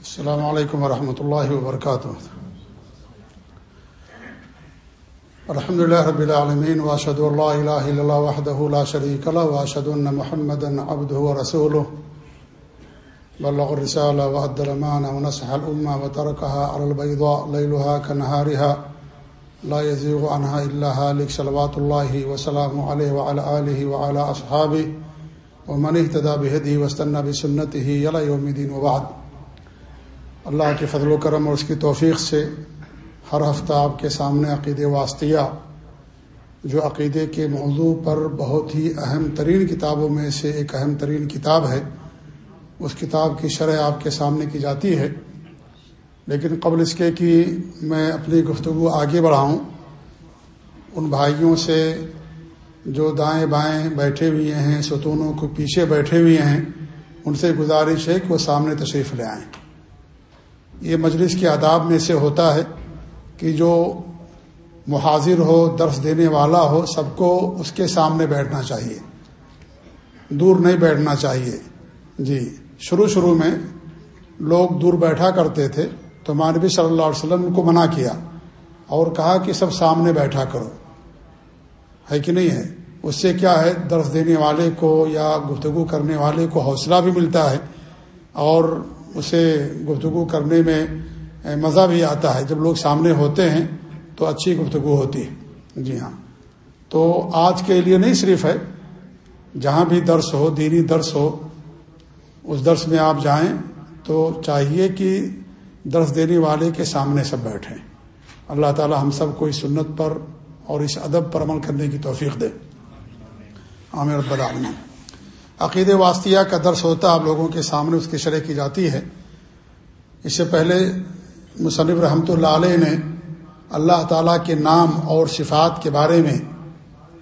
السلام علیکم ورحمۃ اللہ وبرکاتہ۔ الحمد لله رب العالمين واشهد ان لا اله الا الله وحده لا شريك له واشهد ان محمدا عبده ورسوله بلغ الرساله وادى الامانه ونصح الامه وتركها على البيضاء ليلها كنهارها لا يزيغ عنها الا هالك صلوات الله وسلامه عليه وعلى اله وعلى اصحابه ومن اهتدى بهديه واستنى بسنته الى يوم الدين وبعد۔ اللہ کے فضل و کرم اور اس کی توفیق سے ہر ہفتہ آپ کے سامنے عقید واسطیہ، جو عقیدے کے موضوع پر بہت ہی اہم ترین کتابوں میں سے ایک اہم ترین کتاب ہے، اس کتاب کی شرح آپ کے سامنے کی جاتی ہے۔ لیکن قبل اس کے کہ میں اپنی گفتگو آگے بڑھاؤں، ان بھائیوں سے جو دائیں بائیں بیٹھے ہوئے ہیں، ستونوں کو پیچھے بیٹھے ہوئے ہیں، ان سے گزارش ہے کہ وہ سامنے تشریف لے آئیں۔ یہ مجلس کے آداب میں سے ہوتا ہے کہ جو محاذر ہو، درس دینے والا ہو، سب کو اس کے سامنے بیٹھنا چاہیے۔ دور نہیں بیٹھنا چاہیے۔ جی شروع شروع میں لوگ دور بیٹھا کرتے تھے تو مانوی صلی اللہ علیہ وسلم کو منع کیا اور کہا کہ سب سامنے بیٹھا کرو۔ ہے کہ نہیں ہے؟ اس سے کیا ہے؟ درس دینے والے کو یا گفتگو کرنے والے کو حوصلہ بھی ملتا ہے اور اسے گفتگو کرنے میں مزہ بھی آتا ہے۔ جب لوگ سامنے ہوتے ہیں تو اچھی گفتگو ہوتی ہے۔ جی ہاں۔ تو آج کے لیے نہیں صرف ہے۔ جہاں بھی درس ہو، دینی درس ہو، اس درس میں آپ جائیں تو چاہیے کہ درس دینے والے کے سامنے سب بیٹھیں۔ اللہ تعالی ہم سب کو اس سنت پر اور اس ادب پر عمل کرنے کی توفیق دے۔ عامر رب العالمین۔ عقید واسطیہ کا درس ہوتا آپ لوگوں کے سامنے اس کی شرح کی جاتی ہے۔ اس سے پہلے مصنف رحمۃ اللہ علیہ نے اللہ تعالیٰ کے نام اور صفات کے بارے میں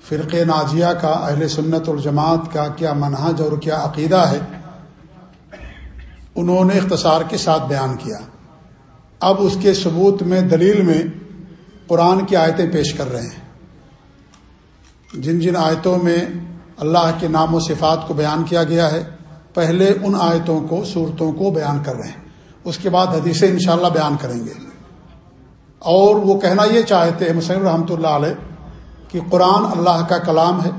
فرق ناجیہ کا، اہل سنت الجماعت کا کیا منہج اور کیا عقیدہ ہے، انہوں نے اختصار کے ساتھ بیان کیا۔ اب اس کے ثبوت میں دلیل میں قرآن کی آیتیں پیش کر رہے ہیں۔ جن جن آیتوں میں اللہ کے نام و صفات کو بیان کیا گیا ہے۔ پہلے ان آیتوں کو صورتوں کو بیان کر رہے ہیں۔ اس کے بعد حدیثیں انشاءاللہ بیان کریں گے۔ اور وہ کہنا یہ چاہتے ہیں مسلم رحمۃ اللہ علیہ، کہ قرآن اللہ کا کلام ہے،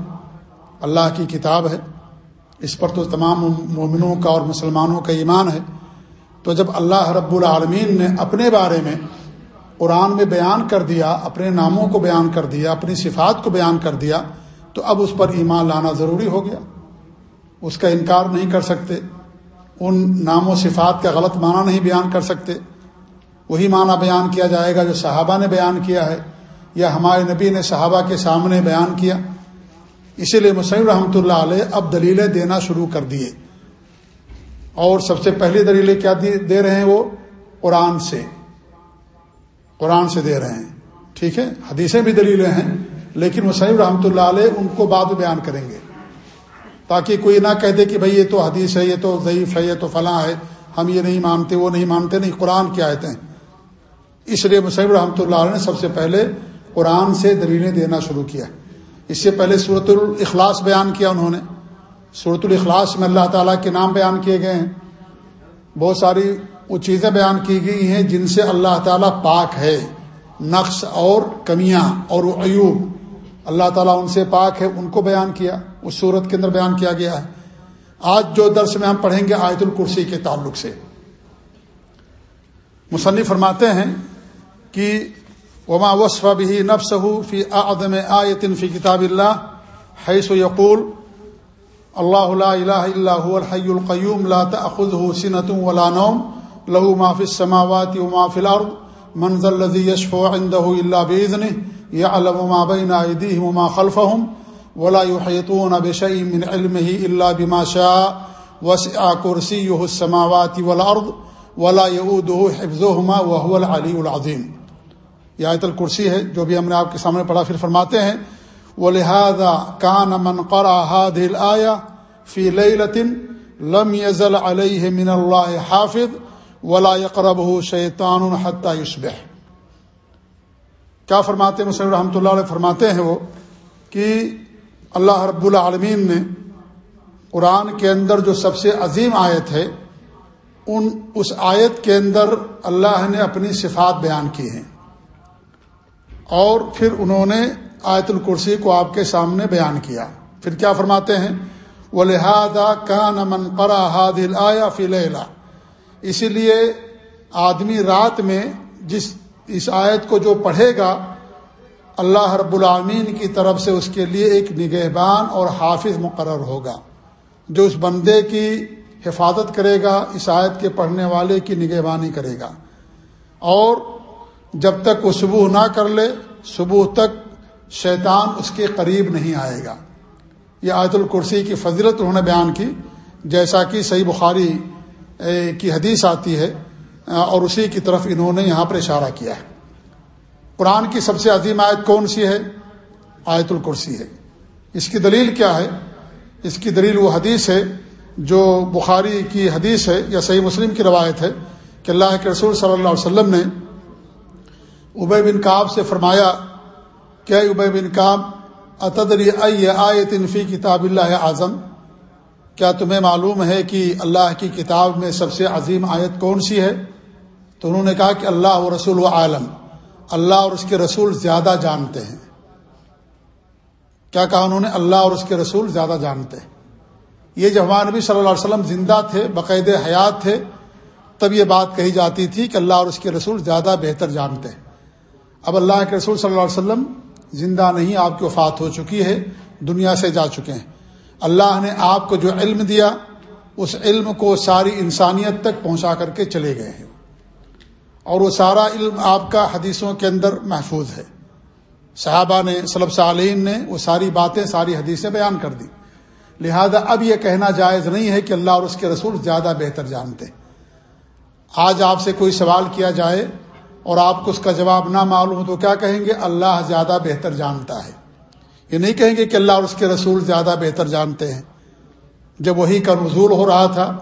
اللہ کی کتاب ہے۔ اس پر تو تمام مومنوں کا اور مسلمانوں کا ایمان ہے۔ تو جب اللہ رب العالمین نے اپنے بارے میں قرآن میں بیان کر دیا، اپنے ناموں کو بیان کر دیا، اپنی صفات کو بیان کر دیا تو اب اس پر ایمان لانا ضروری ہو گیا۔ اس کا انکار نہیں کر سکتے۔ ان نام و صفات کا غلط معنی نہیں بیان کر سکتے۔ وہی معنی بیان کیا جائے گا جو صحابہ نے بیان کیا ہے، یا ہمارے نبی نے صحابہ کے سامنے بیان کیا۔ اسی لیے مسلم رحمۃ اللہ علیہ اب دلیلیں دینا شروع کر دیے۔ اور سب سے پہلی دلیلیں کیا دے رہے ہیں وہ قرآن سے۔ قرآن سے دے رہے ہیں۔ ٹھیک ہے؟ حدیثیں بھی دلیلیں ہیں۔ لیکن مسلم رحمۃ اللہ علیہ ان کو بعد بیان کریں گے۔ تاکہ کوئی نہ کہہ دے کہ بھئی یہ تو حدیث ہے، یہ تو ضعیف ہے، یہ تو فلاں ہے، ہم یہ نہیں مانتے، وہ نہیں مانتے، نہیں، قرآن کی آیتیں۔ اس لیے مسلم رحمۃ اللہ علیہ نے سب سے پہلے قرآن سے دلیلیں دینا شروع کیا۔ اس سے پہلے صورت الاخلاص بیان کیا انہوں نے۔ صورت الاخلاص میں اللہ تعالیٰ کے نام بیان کیے گئے ہیں۔ بہت ساری وہ چیزیں بیان کی گئی ہیں جن سے اللہ تعالیٰ پاک ہے۔ نقص اور کمیاں اور ایوب۔ اللہ تعالیٰ ان سے پاک ہے، ان کو بیان کیا، اس صورت کے اندر بیان کیا گیا ہے۔ آج جو درس میں ہم پڑھیں گے آیت الکرسی کے تعلق سے۔ مصنف فرماتے ہیں کہ وما وصف بھی نفس فی عدم آیتن فی کتاب اللہ حیث یقول اللہ لا الہ الا هو الحی القیوم لا تأخذه سنة ولا نوم له ما في السماوات وما في الارض من ذا الذي يشفع عنده الا باذنه يعلم ما بين ايديهم وما خلفهم ولا يحيطون بشيء من علمه الا بما شاء وسع كرسيه السماوات والارض ولا يؤوده حفظهما وهو العلي العظيم۔ یہ آیت الکرسی ہے، جو بھی ہم نے آپ کے سامنے پڑھا، پھر فرماتے ہیں وہ وَلِهَذَا كَانَ مَنْ قَرَى هَذِهِ الْآيَةِ فِي لَيْلَةٍ لَمْ يَزَلْ عَلَيْهِ مِنَ اللَّهِ حَافِظ وَلَا يَقْرَبُهُ شَيْطَانٌ حَتَّى يُصْبِحْ۔ کیا فرماتے ہیں؟ مسلم رحمۃ اللہ علیہ فرماتے ہیں وہ کہ اللہ رب العالمین نے قرآن کے اندر جو سب سے عظیم آیت ہے، ان اس آیت کے اندر اللہ نے اپنی صفات بیان کی ہیں۔ اور پھر انہوں نے آیت الکرسی کو آپ کے سامنے بیان کیا۔ پھر کیا فرماتے ہیں؟ وہ لہٰذا کا نمن قرا حادل آیا فلیلا اسی لیے آدمی رات میں جس اس آیت کو جو پڑھے گا، اللہ رب العامین کی طرف سے اس کے لیے ایک نگہبان اور حافظ مقرر ہوگا، جو اس بندے کی حفاظت کرے گا، اس آیت کے پڑھنے والے کی نگہبانی کرے گا۔ اور جب تک وہ صبح نہ کر لے صبح تک شیطان اس کے قریب نہیں آئے گا۔ یہ آیت الکرسی کی فضیلت انہوں نے بیان کی، جیسا کہ صحیح بخاری کی حدیث آتی ہے۔ اور اسی کی طرف انہوں نے یہاں پر اشارہ کیا ہے۔ قرآن کی سب سے عظیم آیت کون سی ہے؟ آیت الکرسی ہے۔ اس کی دلیل کیا ہے؟ اس کی دلیل وہ حدیث ہے جو بخاری کی حدیث ہے یا صحیح مسلم کی روایت ہے کہ اللہ کے رسول صلی اللہ علیہ وسلم نے ابے بن کاب سے فرمایا کیا ابے بن کاب اتدری آیت انفی کتاب اللہ اعظم؟ کیا تمہیں معلوم ہے کہ اللہ کی کتاب میں سب سے عظیم آیت کون سی ہے؟ تو انہوں نے کہا کہ اللہ و رسول و عالم، اللہ اور اس کے رسول زیادہ جانتے ہیں۔ کیا کہا انہوں نے؟ اللہ اور اس کے رسول زیادہ جانتے ہیں۔ یہ جب ہمارے نبی صلی اللہ علیہ وسلم زندہ تھے باقاعد حیات تھے، تب یہ بات کہی جاتی تھی کہ اللہ اور اس کے رسول زیادہ بہتر جانتے ہیں۔ اب اللہ کے رسول صلی اللہ علیہ وسلم زندہ نہیں، آپ کی وفات ہو چکی ہے، دنیا سے جا چکے ہیں۔ اللہ نے آپ کو جو علم دیا، اس علم کو ساری انسانیت تک پہنچا کر کے چلے گئے ہیں۔ اور وہ سارا علم آپ کا حدیثوں کے اندر محفوظ ہے۔ صحابہ نے صلب صالین نے وہ ساری باتیں، ساری حدیثیں بیان کر دی۔ لہذا اب یہ کہنا جائز نہیں ہے کہ اللہ اور اس کے رسول زیادہ بہتر جانتے۔ آج آپ سے کوئی سوال کیا جائے اور آپ کو اس کا جواب نہ معلوم ہو تو کیا کہیں گے؟ اللہ زیادہ بہتر جانتا ہے۔ یہ نہیں کہیں گے کہ اللہ اور اس کے رسول زیادہ بہتر جانتے ہیں۔ جب وہی کا نزول ہو رہا تھا،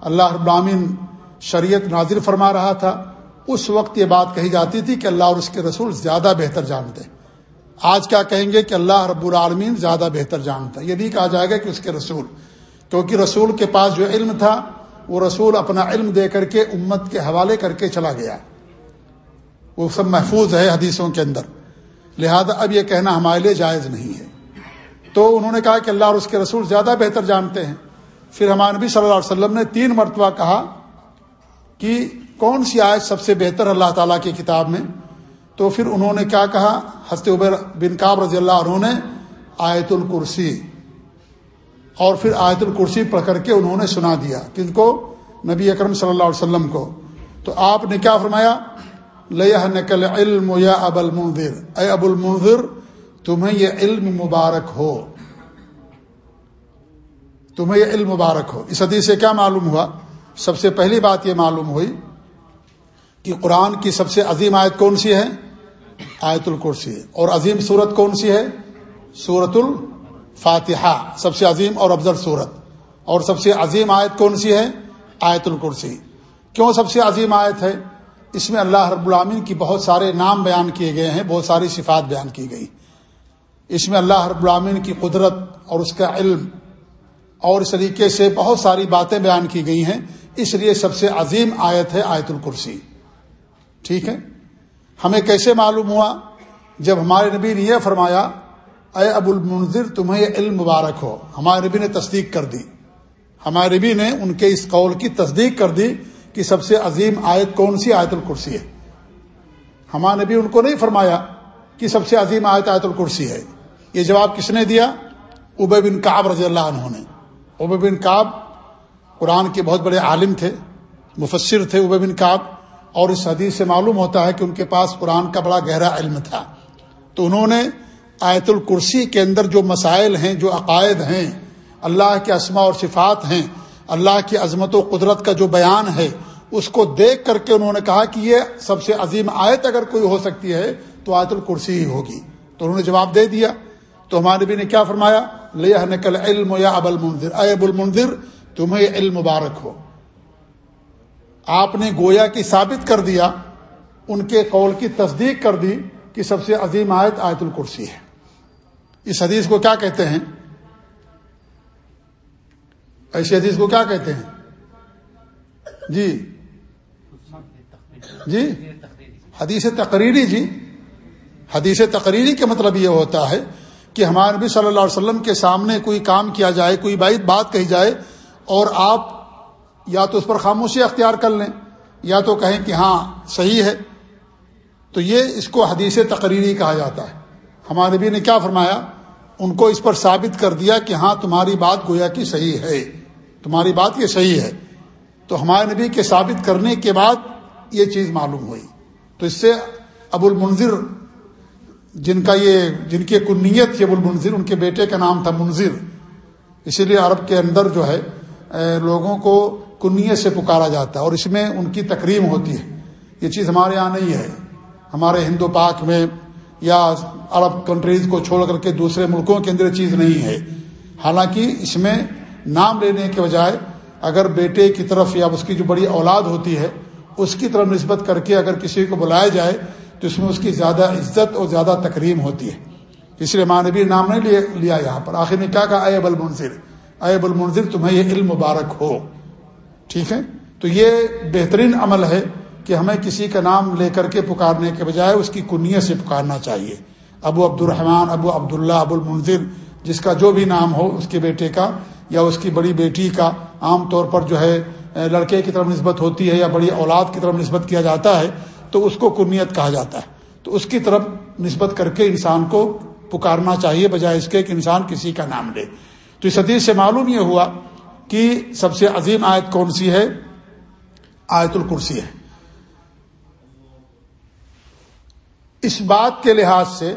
اللہ ابامین شریعت نازر فرما رہا تھا اس وقت یہ بات کہی جاتی تھی کہ اللہ اور اس کے رسول زیادہ بہتر جانتے آج کیا کہیں گے کہ اللہ رب العالمین زیادہ بہتر جانتا ہے؟ یہ نہیں کہا جائے گا کہ اس کے رسول، کیونکہ رسول کے پاس جو علم تھا، وہ رسول اپنا علم دے کر کے امت کے حوالے کر کے چلا گیا۔ وہ سب محفوظ ہے حدیثوں کے اندر۔ لہذا اب یہ کہنا ہمارے لیے جائز نہیں ہے۔ تو انہوں نے کہا کہ اللہ اور اس کے رسول زیادہ بہتر جانتے ہیں۔ پھر ہمارے نبی صلی اللہ علیہ وسلم نے تین مرتبہ کہا کہ کون سی آیت سب سے بہتر اللہ تعالیٰ کی کتاب میں؟ تو پھر انہوں نے کیا کہا؟ ہست عبیر بن کاب رضی اللہ عنہ نے آیت الکرسی، اور پھر آیت الکرسی پڑھ کر کے انہوں نے سنا دیا کن کو؟ نبی اکرم صلی اللہ علیہ وسلم کو۔ تو آپ نے کیا فرمایا؟ لیا نقل علم یا اب المنظر اے ابو المنظر تمہیں یہ علم مبارک ہو۔ تمہیں یہ علم مبارک ہو۔ اس حدیث سے کیا معلوم ہوا؟ سب سے پہلی بات یہ معلوم ہوئی کہ قرآن کی سب سے عظیم آیت کون سی ہے؟ آیت الکرسی۔ اور عظیم صورت کون سی ہے؟ صورت الفاتحہ۔ سب سے عظیم اور افضل صورت اور سب سے عظیم آیت کون سی ہے؟ آیت الکرسی۔ کیوں سب سے عظیم آیت ہے؟ اس میں اللہ رب العامین کی بہت سارے نام بیان کیے گئے ہیں، بہت ساری صفات بیان کی گئی۔ اس میں اللہ رب العامین کی قدرت اور اس کا علم اور اس طریقے سے بہت ساری باتیں بیان کی گئی ہیں۔ اس لیے سب سے عظیم آیت ہے آیت الکرسی۔ ٹھیک ہے؟ ہمیں کیسے معلوم ہوا؟ جب ہمارے نبی نے یہ فرمایا، اے ابو المنظر تمہیں یہ علم مبارک ہو۔ ہمارے نبی نے تصدیق کر دی۔ ہمارے نبی نے ان کے اس قول کی تصدیق کر دی کہ سب سے عظیم آیت کون سی؟ آیت الکرسی ہے۔ ہمارے نبی ان کو نہیں فرمایا کہ سب سے عظیم آیت آیت الکرسی ہے۔ یہ جواب کس نے دیا؟ ابے بن کاب رضی اللہ عنہ نے۔ ابے بن کاب قرآن کے بہت بڑے عالم تھے، مفسر تھے ابے بن کاب اور اس حدیث سے معلوم ہوتا ہے کہ ان کے پاس قرآن کا بڑا گہرا علم تھا۔ تو انہوں نے آیت الکرسی کے اندر جو مسائل ہیں، جو عقائد ہیں، اللہ کے اسما اور صفات ہیں، اللہ کی عظمت و قدرت کا جو بیان ہے، اس کو دیکھ کر کے انہوں نے کہا کہ یہ سب سے عظیم آیت اگر کوئی ہو سکتی ہے، تو آیت الکرسی ہی ہوگی۔ تو انہوں نے جواب دے دیا۔ تو ہمارے نبی نے کیا فرمایا؟ لیا نقل علم یا اب المنظر اے اب المنظر تمہیں علم مبارک ہو۔ آپ نے گویا کی ثابت کر دیا، ان کے قول کی تصدیق کر دی کہ سب سے عظیم آیت آیت الکرسی ہے۔ اس حدیث کو کیا کہتے ہیں؟ ایسی حدیث کو کیا کہتے ہیں؟ جی۔ جی۔ حدیث تقریری جی۔ حدیث تقریری کا مطلب یہ ہوتا ہے کہ ہمارے نبی صلی اللہ علیہ وسلم کے سامنے کوئی کام کیا جائے، کوئی بات کہی جائے اور آپ یا تو اس پر خاموشی اختیار کر لیں، یا تو کہیں کہ ہاں صحیح ہے۔ تو یہ اس کو حدیث تقریری کہا جاتا ہے۔ ہمارے نبی نے کیا فرمایا؟ ان کو اس پر ثابت کر دیا کہ ہاں تمہاری بات گویا کہ صحیح ہے۔ تمہاری بات یہ صحیح ہے۔ تو ہمارے نبی کے ثابت کرنے کے بعد یہ چیز معلوم ہوئی۔ تو اس سے ابو المنظر جن کا یہ، جن کی کنیت تھی ابو المنظر ان کے بیٹے کا نام تھا منظر اسی لیے عرب کے اندر جو ہے لوگوں کو کنیت سے پکارا جاتا ہے اور اس میں ان کی تقریم ہوتی ہے۔ یہ چیز ہمارے یہاں نہیں ہے۔ ہمارے ہندو پاک میں یا عرب کنٹریز کو چھوڑ کر کے دوسرے ملکوں کے اندر چیز نہیں ہے۔ حالانکہ اس میں نام لینے کے بجائے اگر بیٹے کی طرف یا اس کی جو بڑی اولاد ہوتی ہے، اس کی طرف نسبت کر کے اگر کسی کو بلایا جائے، تو اس میں اس کی زیادہ عزت اور زیادہ تکریم ہوتی ہے۔ اس لیے ماں نبی نام نہیں لیا یہاں پر۔ آخر نے کیا کہا؟ اے اب المنظر اے اب المنظر تمہیں یہ علم مبارک ہو۔ ٹھیک ہے؟ تو یہ بہترین عمل ہے کہ ہمیں کسی کا نام لے کر کے پکارنے کے بجائے اس کی کنیت سے پکارنا چاہیے۔ ابو عبد الرحمٰن ابو عبداللہ، ابو المنظر جس کا جو بھی نام ہو اس کے بیٹے کا یا اس کی بڑی بیٹی کا عام طور پر جو ہے لڑکے کی طرف نسبت ہوتی ہے یا بڑی اولاد کی طرف نسبت کیا جاتا ہے، تو اس کو کنیت کہا جاتا ہے۔ تو اس کی طرف نسبت کر کے انسان کو پکارنا چاہیے بجائے اس کے کہ انسان کسی کا نام لے۔ تو اس حدیث سے معلوم یہ ہوا کہ سب سے عظیم آیت کون سی ہے؟ آیت الکرسی ہے۔ اس بات کے لحاظ سے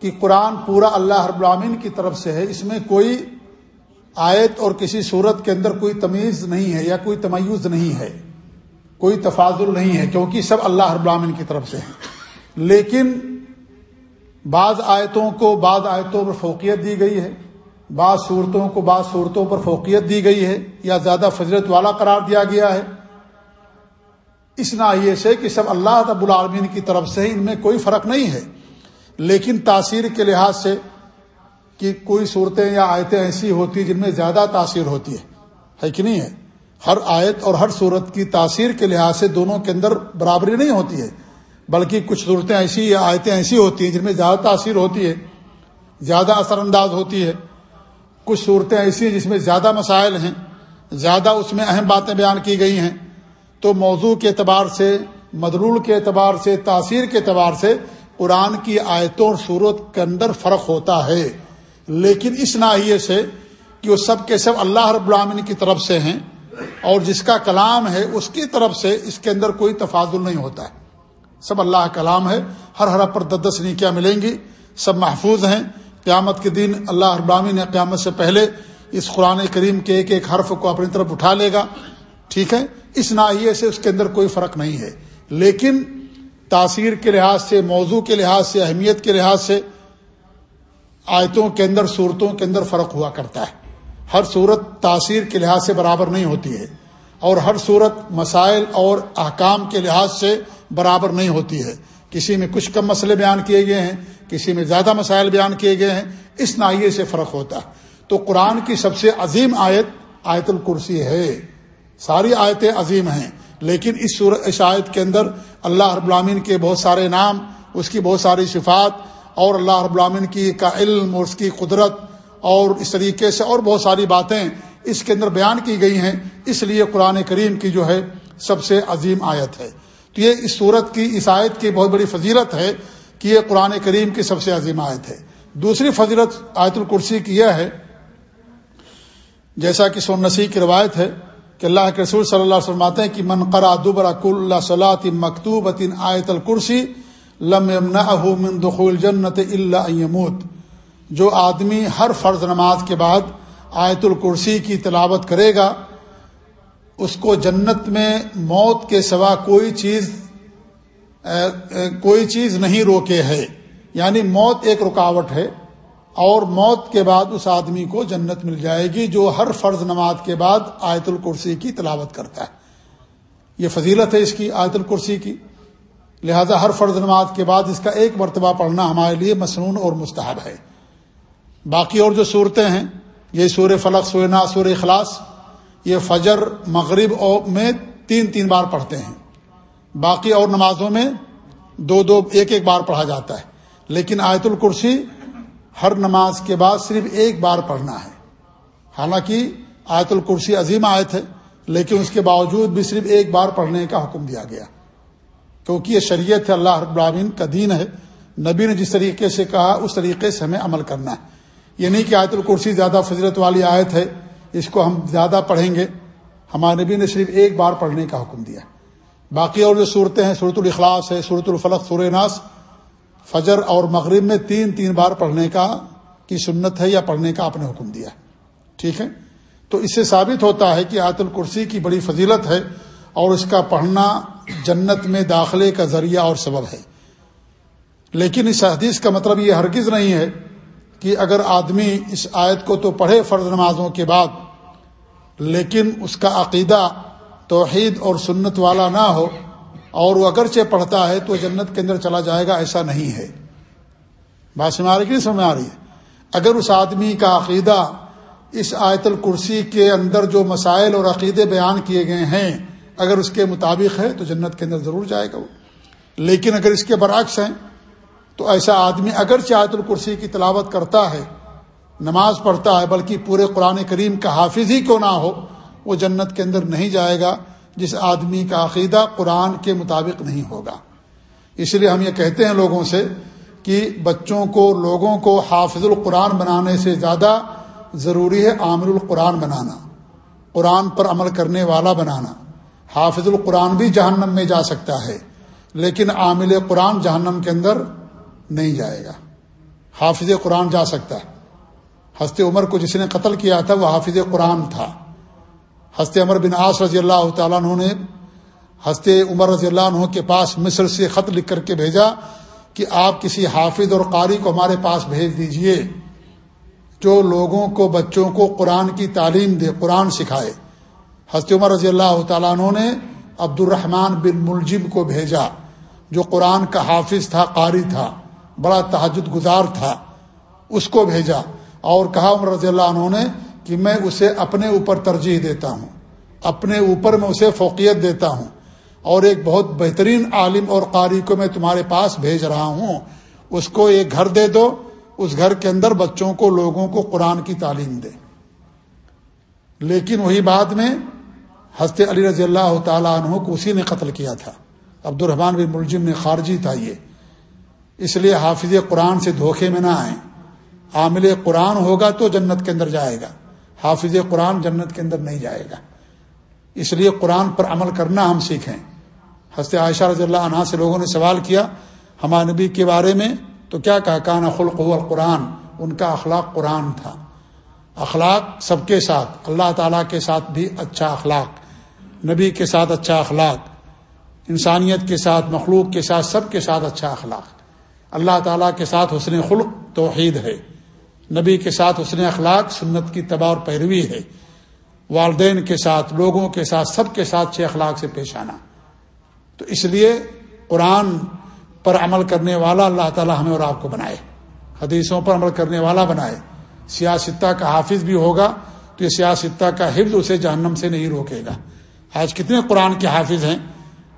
کہ قرآن پورا اللہ رب العامین کی طرف سے ہے، اس میں کوئی آیت اور کسی صورت کے اندر کوئی تمیز نہیں ہے یا کوئی تمیز نہیں ہے، کوئی تفاضل نہیں ہے، کیونکہ سب اللہ رب العالمین کی طرف سے ہیں لیکن بعض آیتوں کو بعض آیتوں پر فوقیت دی گئی ہے۔ بعض صورتوں کو بعض صورتوں پر فوقیت دی گئی ہے یا زیادہ فضرت والا قرار دیا گیا ہے۔ اس ناحیے سے کہ سب اللہ رب العالمین کی طرف سے ان میں کوئی فرق نہیں ہے۔ لیکن تاثیر کے لحاظ سے کہ کوئی صورتیں یا آیتیں ایسی ہوتی جن میں زیادہ تاثیر ہوتی ہے ہے کہ نہیں ہے؟ ہر آیت اور ہر صورت کی تاثیر کے لحاظ سے دونوں کے اندر برابری نہیں ہوتی ہے، بلکہ کچھ صورتیں ایسی یا آیتیں ایسی ہوتی ہیں جن میں زیادہ تاثیر ہوتی ہے، زیادہ اثر انداز ہوتی ہے۔ کچھ صورتیں ایسی ہیں جس میں زیادہ مسائل ہیں، زیادہ اس میں اہم باتیں بیان کی گئی ہیں۔ تو موضوع کے اعتبار سے مدرول کے اعتبار سے، تاثیر کے اعتبار سے قرآن کی آیتوں اور صورت کے اندر فرق ہوتا ہے۔ لیکن اس ناحیے سے کہ وہ سب کے سب اللہ رب العامن کی طرف سے ہیں اور جس کا کلام ہے اس کی طرف سے اس کے اندر کوئی تفاضل نہیں ہوتا۔ ہے سب اللہ کلام ہے، ہر ہر پر ددس نیکیاں ملیں گی، سب محفوظ ہیں۔ قیامت کے دن اللہ ابرامی نے قیامت سے پہلے اس قرآن کریم کے ایک ایک حرف کو اپنی طرف اٹھا لے گا۔ ٹھیک ہے؟ اس ناحیے سے اس کے اندر کوئی فرق نہیں ہے۔ لیکن تاثیر کے لحاظ سے، موضوع کے لحاظ سے، اہمیت کے لحاظ سے آیتوں کے اندر، صورتوں کے اندر فرق ہوا کرتا ہے۔ ہر صورت تاثیر کے لحاظ سے برابر نہیں ہوتی ہے۔ اور ہر صورت مسائل اور احکام کے لحاظ سے برابر نہیں ہوتی ہے۔ کسی میں کچھ کم مسئلے بیان کیے گئے ہیں۔ کسی میں زیادہ مسائل بیان کیے گئے ہیں، اس ناحیے سے فرق ہوتا ہے۔ تو قرآن کی سب سے عظیم آیت آیت الکرسی ہے۔ ساری آیتیں عظیم ہیں، لیکن اس اس آیت کے اندر اللہ رب العامین کے بہت سارے نام، اس کی بہت ساری صفات اور اللہ رب العامن کی کا علم اور اس کی قدرت اور اس طریقے سے اور بہت ساری باتیں اس کے اندر بیان کی گئی ہیں۔ اس لیے قرآن کریم کی جو ہے سب سے عظیم آیت ہے۔ تو یہ اس صورت کی، اس آیت کی بہت بڑی فضیلت ہے۔ کہ یہ قرآن کریم کی سب سے عظیم آیت ہے۔ دوسری فضیلت آیت الکرسی کی یہ ہے، جیسا کہ سون نسی کی روایت ہے کہ اللہ کے رسول صلی اللہ علیہ وسلم آتے ہیں کہ من قرا دبرا کل اللہ صلاح مکتوب آیت الکرسی لم من دخول جنت اللہ یموت۔ جو آدمی ہر فرض نماز کے بعد آیت الکرسی کی تلاوت کرے گا، اس کو جنت میں موت کے سوا کوئی چیز کوئی چیز نہیں روکے ہے۔ یعنی موت ایک رکاوٹ ہے اور موت کے بعد اس آدمی کو جنت مل جائے گی جو ہر فرض نماز کے بعد آیت الکرسی کی تلاوت کرتا ہے۔ یہ فضیلت ہے اس کی آیت الکرسی کی۔ لہذا ہر فرض نماز کے بعد اس کا ایک مرتبہ پڑھنا ہمارے لیے مصنون اور مستحب ہے۔ باقی اور جو صورتیں ہیں، یہ سور فلق سور نا سور اخلاص، یہ فجر، مغرب میں تین تین بار پڑھتے ہیں۔ باقی اور نمازوں میں دو دو ایک ایک بار پڑھا جاتا ہے۔ لیکن آیت الکرسی ہر نماز کے بعد صرف ایک بار پڑھنا ہے۔ حالانکہ آیت الکرسی عظیم آیت ہے، لیکن اس کے باوجود بھی صرف ایک بار پڑھنے کا حکم دیا گیا۔ کیونکہ یہ شریعت ہے، اللہ رب العالمین کا دین ہے۔ نبی نے جس طریقے سے کہا، اس طریقے سے ہمیں عمل کرنا ہے۔ یہ نہیں کہ آیت الکرسی زیادہ فضرت والی آیت ہے، اس کو ہم زیادہ پڑھیں گے۔ ہمارے نبی نے صرف ایک بار پڑھنے کا حکم دیا۔ ہے باقی اور جو صورتیں ہیں صورت الاخلاص ہے صورت الفلق سور ناس فجر اور مغرب میں تین تین بار پڑھنے کا، کی سنت ہے یا پڑھنے کا آپ نے حکم دیا ہے۔ ٹھیک ہے؟ تو اس سے ثابت ہوتا ہے کہ آیت الکرسی کی بڑی فضیلت ہے اور اس کا پڑھنا جنت میں داخلے کا ذریعہ اور سبب ہے۔ لیکن اس حدیث کا مطلب یہ ہرگز نہیں ہے کہ اگر آدمی اس آیت کو تو پڑھے فرض نمازوں کے بعد، لیکن اس کا عقیدہ توحید اور سنت والا نہ ہو اور وہ اگرچہ پڑھتا ہے تو جنت کے اندر چلا جائے گا، ایسا نہیں ہے۔ بات سمجھ آ رہی نہیں سمجھ آ رہی ہے؟ اگر اس آدمی کا عقیدہ اس آیت الکرسی کے اندر جو مسائل اور عقیدے بیان کیے گئے ہیں، اگر اس کے مطابق ہے تو جنت کے اندر ضرور جائے گا وہ۔ لیکن اگر اس کے برعکس ہیں، تو ایسا آدمی اگر آیت الکرسی کی تلاوت کرتا ہے، نماز پڑھتا ہے، بلکہ پورے قرآن کریم کا حافظ ہی کیوں نہ ہو وہ جنت کے اندر نہیں جائے گا جس آدمی کا عقیدہ قرآن کے مطابق نہیں ہوگا۔ اس لیے ہم یہ کہتے ہیں لوگوں سے کہ بچوں کو، لوگوں کو حافظ القرآن بنانے سے زیادہ ضروری ہے عامر القرآن بنانا۔ قرآن پر عمل کرنے والا بنانا۔ حافظ القرآن بھی جہنم میں جا سکتا ہے، لیکن عامل قرآن جہنم کے اندر نہیں جائے گا۔ حافظ قرآن جا سکتا ہے۔ ہست عمر کو جس نے قتل کیا تھا، وہ حافظ قرآن تھا۔ ہست عمر بن آس رضی اللہ تعالیٰ عنہ نے ہست عمر رضی اللہ عنہ کے پاس مصر سے خط لکھ کر کے بھیجا کہ آپ کسی حافظ اور قاری کو ہمارے پاس بھیج دیجیے جو لوگوں کو بچوں کو قرآن کی تعلیم دے، قرآن سکھائے۔ حضرت عمر رضی اللہ تعالیٰ عنہ نے عبد الرحمن بن ملجم کو بھیجا، جو قرآن کا حافظ تھا، قاری تھا، بڑا تحجد گزار تھا، اس کو بھیجا۔ اور کہا عمر رضی اللہ عنہ نے کہ میں اسے اپنے اوپر ترجیح دیتا ہوں، اپنے اوپر میں اسے فوقیت دیتا ہوں اور ایک بہت بہترین عالم اور قاری کو میں تمہارے پاس بھیج رہا ہوں۔ اس کو ایک گھر دے دو، اس گھر کے اندر بچوں کو، لوگوں کو قرآن کی تعلیم دے۔ لیکن وہی بعد میں حضرت علی رضی اللہ تعالیٰ عنہ کو اسی نے قتل کیا تھا۔ عبد الرحمان بن ملجم نے خارجی تھا یہ۔ اس لیے حافظ قرآن سے دھوکے میں نہ آئیں۔ عامل قرآن ہوگا تو جنت کے اندر جائے گا۔ حافظ قرآن جنت کے اندر نہیں جائے گا۔ اس لیے قرآن پر عمل کرنا ہم سیکھیں۔ حضرت عائشہ رضی اللہ عنہ سے لوگوں نے سوال کیا، ہمارے نبی کے بارے میں تو کیا کہا؟ کانا خلق القرآن، ان کا اخلاق قرآن تھا۔ اخلاق سب کے ساتھ، اللہ تعالیٰ کے ساتھ بھی اچھا اخلاق، نبی کے ساتھ اچھا اخلاق، انسانیت کے ساتھ، مخلوق کے ساتھ، سب کے ساتھ اچھا اخلاق۔ اللہ تعالیٰ کے ساتھ حسن خلق توحید ہے۔ نبی کے ساتھ حسن اخلاق سنت کی تباہ اور پیروی ہے۔ والدین کے ساتھ، لوگوں کے ساتھ، سب کے ساتھ چھ اخلاق سے پیش آنا۔ تو اس لیے قرآن پر عمل کرنے والا اللہ تعالیٰ ہمیں اور آپ کو بنائے۔ حدیثوں پر عمل کرنے والا بنائے۔ سیاستہ کا حافظ بھی ہوگا تو یہ سیاستہ کا حفظ اسے جہنم سے نہیں روکے گا۔ آج کتنے قرآن کے حافظ ہیں،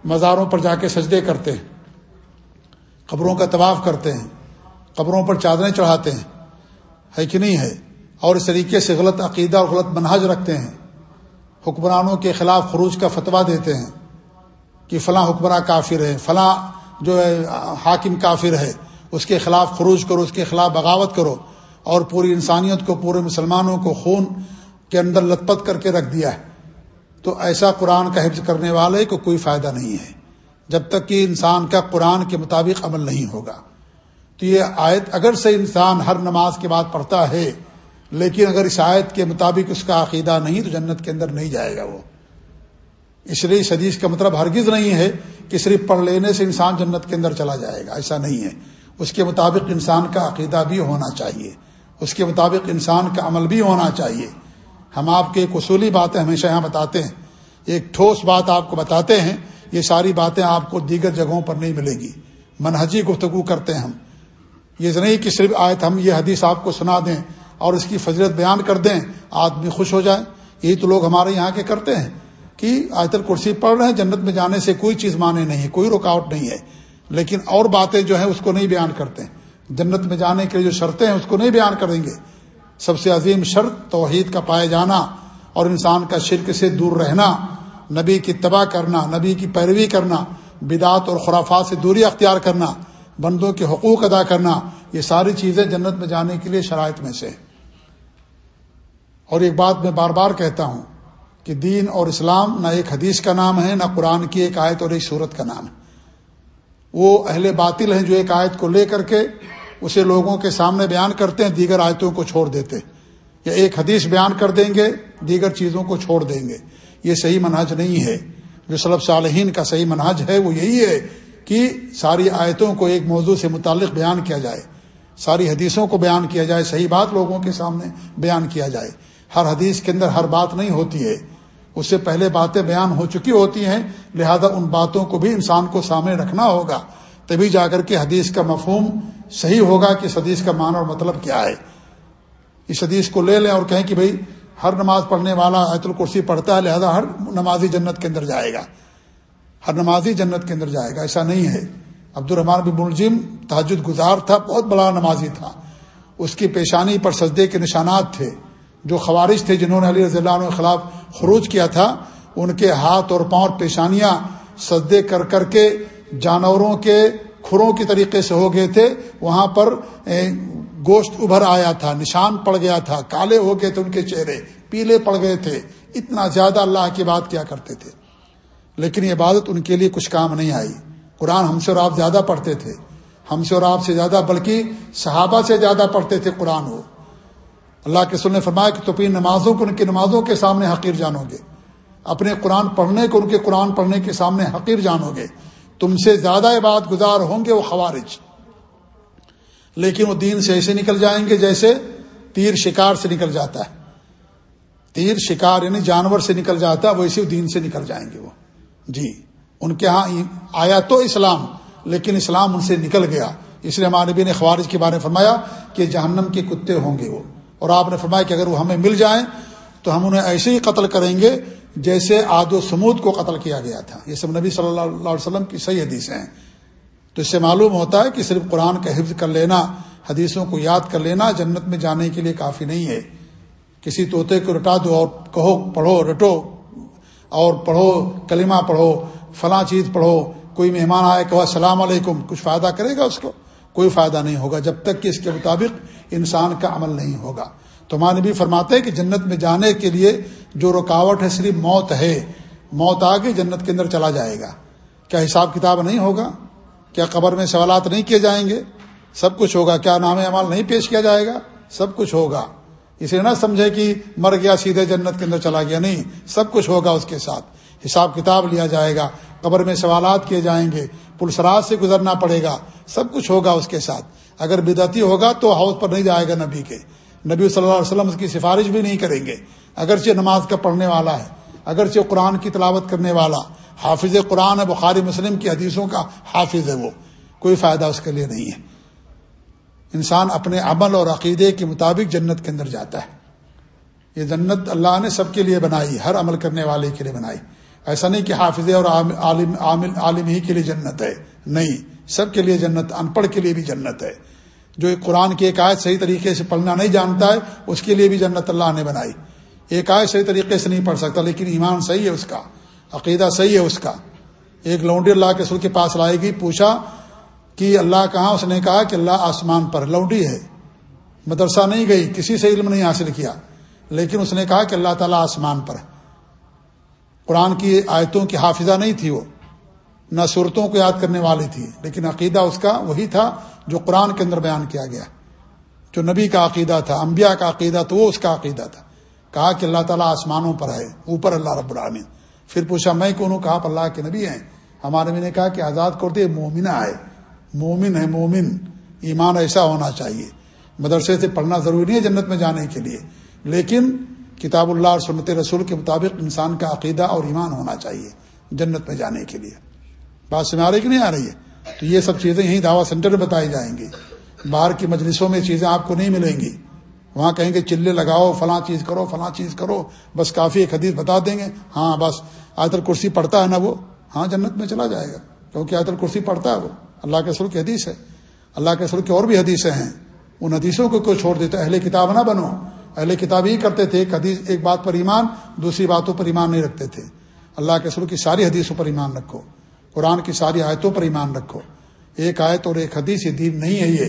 مزاروں پر جا کے سجدے کرتے ہیں، قبروں کا طواف کرتے ہیں، قبروں پر چادریں چڑھاتے ہیں۔ ہے کہ نہیں ہے؟ اور اس طریقے سے غلط عقیدہ اور غلط منہج رکھتے ہیں۔ حکمرانوں کے خلاف خروج کا فتویٰ دیتے ہیں کہ فلاں حکمراں کافر ہے، فلاں جو ہے، حاکم کافر ہے، اس کے خلاف خروج کرو، اس کے خلاف بغاوت کرو اور پوری انسانیت کو، پورے مسلمانوں کو خون کے اندر لت پت کر کے رکھ دیا ہے۔ تو ایسا قرآن کا حفظ کرنے والے کو کوئی فائدہ نہیں ہے، جب تک کہ انسان کا قرآن کے مطابق عمل نہیں ہوگا۔ تو یہ آیت اگر سے انسان ہر نماز کے بعد پڑھتا ہے، لیکن اگر اس آیت کے مطابق اس کا عقیدہ نہیں، تو جنت کے اندر نہیں جائے گا وہ۔ اس لیے اس حدیث کا مطلب ہرگز نہیں ہے کہ صرف پڑھ لینے سے انسان جنت کے اندر چلا جائے گا، ایسا نہیں ہے۔ اس کے مطابق انسان کا عقیدہ بھی ہونا چاہیے۔ اس کے مطابق انسان کا عمل بھی ہونا چاہیے۔ ہم آپ کے ایک اصولی باتیں ہمیشہ یہاں بتاتے ہیں۔ ایک ٹھوس بات آپ کو بتاتے ہیں، یہ ساری باتیں آپ کو دیگر جگہوں پر نہیں ملے گی۔ منہجی گفتگو کرتے ہیں ہم۔ یہ نہیں کہ صرف آیت ہم یہ حدیث آپ کو سنا دیں اور اس کی فضرت بیان کر دیں، آدمی خوش ہو جائے۔ یہی تو لوگ ہمارے یہاں کے کرتے ہیں کہ آیت الکرسی پڑھ رہے ہیں، جنت میں جانے سے کوئی چیز مانے نہیں ہے، کوئی رکاوٹ نہیں ہے۔ لیکن اور باتیں جو ہیں اس کو نہیں بیان کرتے جنت میں جانے کے لیے جو شرطیں ہیں اس کو نہیں بیان کریں گے۔ سب سے عظیم شرط توحید کا پائے جانا اور انسان کا شرک سے دور رہنا، نبی کی تباہ کرنا، نبی کی پیروی کرنا بدعت اور خرافات سے دوری اختیار کرنا۔ بندوں کے حقوق ادا کرنا یہ ساری چیزیں جنت میں جانے کے لیے شرائط میں سے اور ایک بات میں بار بار کہتا ہوں کہ دین اور اسلام نہ ایک حدیث کا نام ہے، نہ قرآن کی ایک آیت اور ایک صورت کا نام ہے۔ وہ اہل باطل ہیں جو ایک آیت کو لے کر کے اسے لوگوں کے سامنے بیان کرتے ہیں، دیگر آیتوں کو چھوڑ دیتے یا ایک حدیث بیان کر دیں گے، دیگر چیزوں کو چھوڑ دیں گے۔ یہ صحیح منہج نہیں ہے۔ جو صلب صالحین کا صحیح منہج ہے، وہ یہی ہے کہ ساری آیتوں کو ایک موضوع سے متعلق بیان کیا جائے، ساری حدیثوں کو بیان کیا جائے، صحیح بات لوگوں کے سامنے بیان کیا جائے۔ ہر حدیث کے اندر ہر بات نہیں ہوتی ہے، اس سے پہلے باتیں بیان ہو چکی ہوتی ہیں، لہذا ان باتوں کو بھی انسان کو سامنے رکھنا ہوگا۔ تبھی جا کر کے حدیث کا مفہوم صحیح ہوگا کہ اس حدیث کا معنی اور مطلب کیا ہے۔ اس حدیث کو لے لیں اور کہیں کہ بھائی ہر نماز پڑھنے والا ایت الکرسی پڑھتا ہے، لہذا ہر نمازی جنت کے اندر جائے گا۔ ہر نمازی جنت کے اندر جائے گا، ایسا نہیں ہے۔ عبد الرحمان بن ملزم تحجد گزار تھا، بہت بڑا نمازی تھا۔ اس کی پیشانی پر سجدے کے نشانات تھے۔ جو خوارش تھے، جنہوں نے علی رضی اللہ عنہ کے خلاف خروج کیا تھا، ان کے ہاتھ اور پاؤں پیشانیاں سجدے کر کر کے جانوروں کے کھروں کی طریقے سے ہو گئے تھے۔ وہاں پر گوشت ابھر آیا تھا، نشان پڑ گیا تھا، کالے ہو گئے تھے ان کے چہرے، پیلے پڑ گئے تھے۔ اتنا زیادہ اللہ کی بات کیا کرتے تھے۔ لیکن یہ عبادت ان کے لیے کچھ کام نہیں آئی۔ قرآن ہم سے اور آپ زیادہ پڑھتے تھے۔ ہم سے اور آپ سے زیادہ، بلکہ صحابہ سے زیادہ پڑھتے تھے قرآن ہو اللہ کے سن نے فرمایا کہ تو اپنی نمازوں کو، ان کی نمازوں کے سامنے حقیر جانو گے۔ اپنے قرآن پڑھنے کو، ان کے قرآن پڑھنے کے سامنے حقیر جانو گے۔ تم سے زیادہ عبادت گزار ہوں گے وہ خوارج۔ لیکن وہ دین سے ایسے نکل جائیں گے جیسے تیر شکار سے نکل جاتا ہے۔ تیر شکار یعنی جانور سے نکل جاتا ہے ویسے دین سے نکل جائیں گے وہ۔ جی ان کے ہاں آیا تو اسلام، لیکن اسلام ان سے نکل گیا۔ اس لیے ہمارے نبی نے خوارج کے بارے میں فرمایا کہ جہنم کے کتے ہوں گے وہ۔ اور آپ نے فرمایا کہ اگر وہ ہمیں مل جائیں تو ہم انہیں ایسے ہی قتل کریں گے جیسے آد و سمود کو قتل کیا گیا تھا۔ یہ سب نبی صلی اللہ علیہ وسلم کی صحیح حدیث ہیں۔ تو اس سے معلوم ہوتا ہے کہ صرف قرآن کا حفظ کر لینا، حدیثوں کو یاد کر لینا جنت میں جانے کے لیے کافی نہیں ہے۔ کسی طوطے کو رٹا دو اور کہو، پڑھو، رٹو۔ اور پڑھو، کلمہ پڑھو، فلاں چیز پڑھو، کوئی مہمان آئے کہ السلام علیکم، کچھ فائدہ کرے گا اس کو؟ کوئی فائدہ نہیں ہوگا جب تک کہ اس کے مطابق انسان کا عمل نہیں ہوگا۔ تو ماں نبی فرماتے ہیں کہ جنت میں جانے کے لیے جو رکاوٹ ہے صرف موت ہے، موت آ کے جنت کے اندر چلا جائے گا۔ کیا حساب کتاب نہیں ہوگا؟ کیا قبر میں سوالات نہیں کیے جائیں گے؟ سب کچھ ہوگا۔ کیا نام عمل نہیں پیش کیا جائے گا؟ سب کچھ ہوگا۔ اسے نہ سمجھے کہ مر گیا، سیدھے جنت کے اندر چلا گیا، نہیں، سب کچھ ہوگا اس کے ساتھ۔ حساب کتاب لیا جائے گا، قبر میں سوالات کیے جائیں گے پلسرات سے گزرنا پڑے گا، سب کچھ ہوگا اس کے ساتھ۔ اگر بدعتی ہوگا تو ہاؤس پر نہیں جائے گا نبی کے۔ نبی صلی اللہ علیہ وسلم اس کی سفارش بھی نہیں کریں گے۔ اگرچہ نماز کا پڑھنے والا ہے، اگرچہ قرآن کی تلاوت کرنے والا، حافظ قرآن ہے، بخاری مسلم کی حدیثوں کا حافظ ہے وہ۔ کوئی فائدہ اس کے لیے نہیں ہے۔ انسان اپنے عمل اور عقیدے کے مطابق جنت کے اندر جاتا ہے۔ یہ جنت اللہ نے سب کے لیے بنائی، ہر عمل کرنے والے کے لیے بنائی۔ ایسا نہیں کہ حافظ اور عالم عالم عالم ہی کے لیے جنت ہے۔ نہیں، سب کے لیے جنت، ان پڑھ کے لیے بھی جنت ہے۔ جو قرآن کی ایک آیت صحیح طریقے سے پڑھنا نہیں جانتا ہے، اس کے لیے بھی جنت اللہ نے بنائی۔ ایک آیت صحیح طریقے سے نہیں پڑھ سکتا، لیکن ایمان صحیح ہے اس کا، عقیدہ صحیح ہے اس کا۔ ایک لونڈی اللہ کے سر کے پاس لائے گی، پوچھا کہ اللہ کہاں اس نے کہا کہ اللہ آسمان پر لونڈی ہے۔ مدرسہ نہیں گئی، کسی سے علم نہیں حاصل کیا، لیکن اس نے کہا کہ اللہ تعالیٰ آسمان پر ہے۔ قرآن کی آیتوں کی حافظہ نہیں تھی وہ، نہ صورتوں کو یاد کرنے والی تھی، لیکن عقیدہ اس کا وہی تھا جو قرآن کے اندر بیان کیا گیا۔ جو نبی کا عقیدہ تھا، انبیاء کا عقیدہ، تو وہ اس کا عقیدہ تھا۔ کہا کہ اللہ تعالیٰ آسمانوں پر ہے، اوپر اللہ رب العالمین۔ پھر پوچھا، میں کون کہا؟ اللہ کے نبی ہیں۔ ہمارے میں نے کہا کہ آزاد کرتے مومنہ ہے۔ مومن ہے مومن، ایمان ایسا ہونا چاہیے۔ مدرسے سے پڑھنا ضروری ہے جنت میں جانے کے لیے۔ لیکن کتاب اللہ اور سنت رسول کے مطابق انسان کا عقیدہ اور ایمان ہونا چاہیے جنت میں جانے کے لیے۔ بات سن آ رہی کہ نہیں آ رہی ہے؟ تو یہ سب چیزیں یہیں دعوی سینٹر میں بتائی جائیں گی۔ باہر کی مجلسوں میں چیزیں آپ کو نہیں ملیں گی۔ وہاں کہیں گے چلے لگاؤ، فلاں چیز کرو، فلاں چیز کرو، بس کافی ایک حدیث بتا دیں گے۔ ہاں بس آیت الکرسی پڑھتا ہے نا وہ؟ ہاں جنت میں چلا جائے گا۔ کیونکہ آیت الکرسی پڑھتا ہے وہ۔ اللہ کے سر کی حدیث ہے۔ اللہ کے سر کی اور بھی حدیثیں ہیں۔ ان حدیثوں کو کوئی چھوڑ دیتا اہل کتاب نہ بنو۔ اہل کتاب ہی کرتے تھے، ایک حدیث، ایک بات پر ایمان، دوسری باتوں پر ایمان نہیں رکھتے تھے۔ اللہ کے سر کی ساری حدیثوں پر ایمان رکھو۔ قرآن کی ساری آیتوں پر ایمان رکھو۔ ایک آیت اور ایک حدیث یہ دین نہیں ہے یہ۔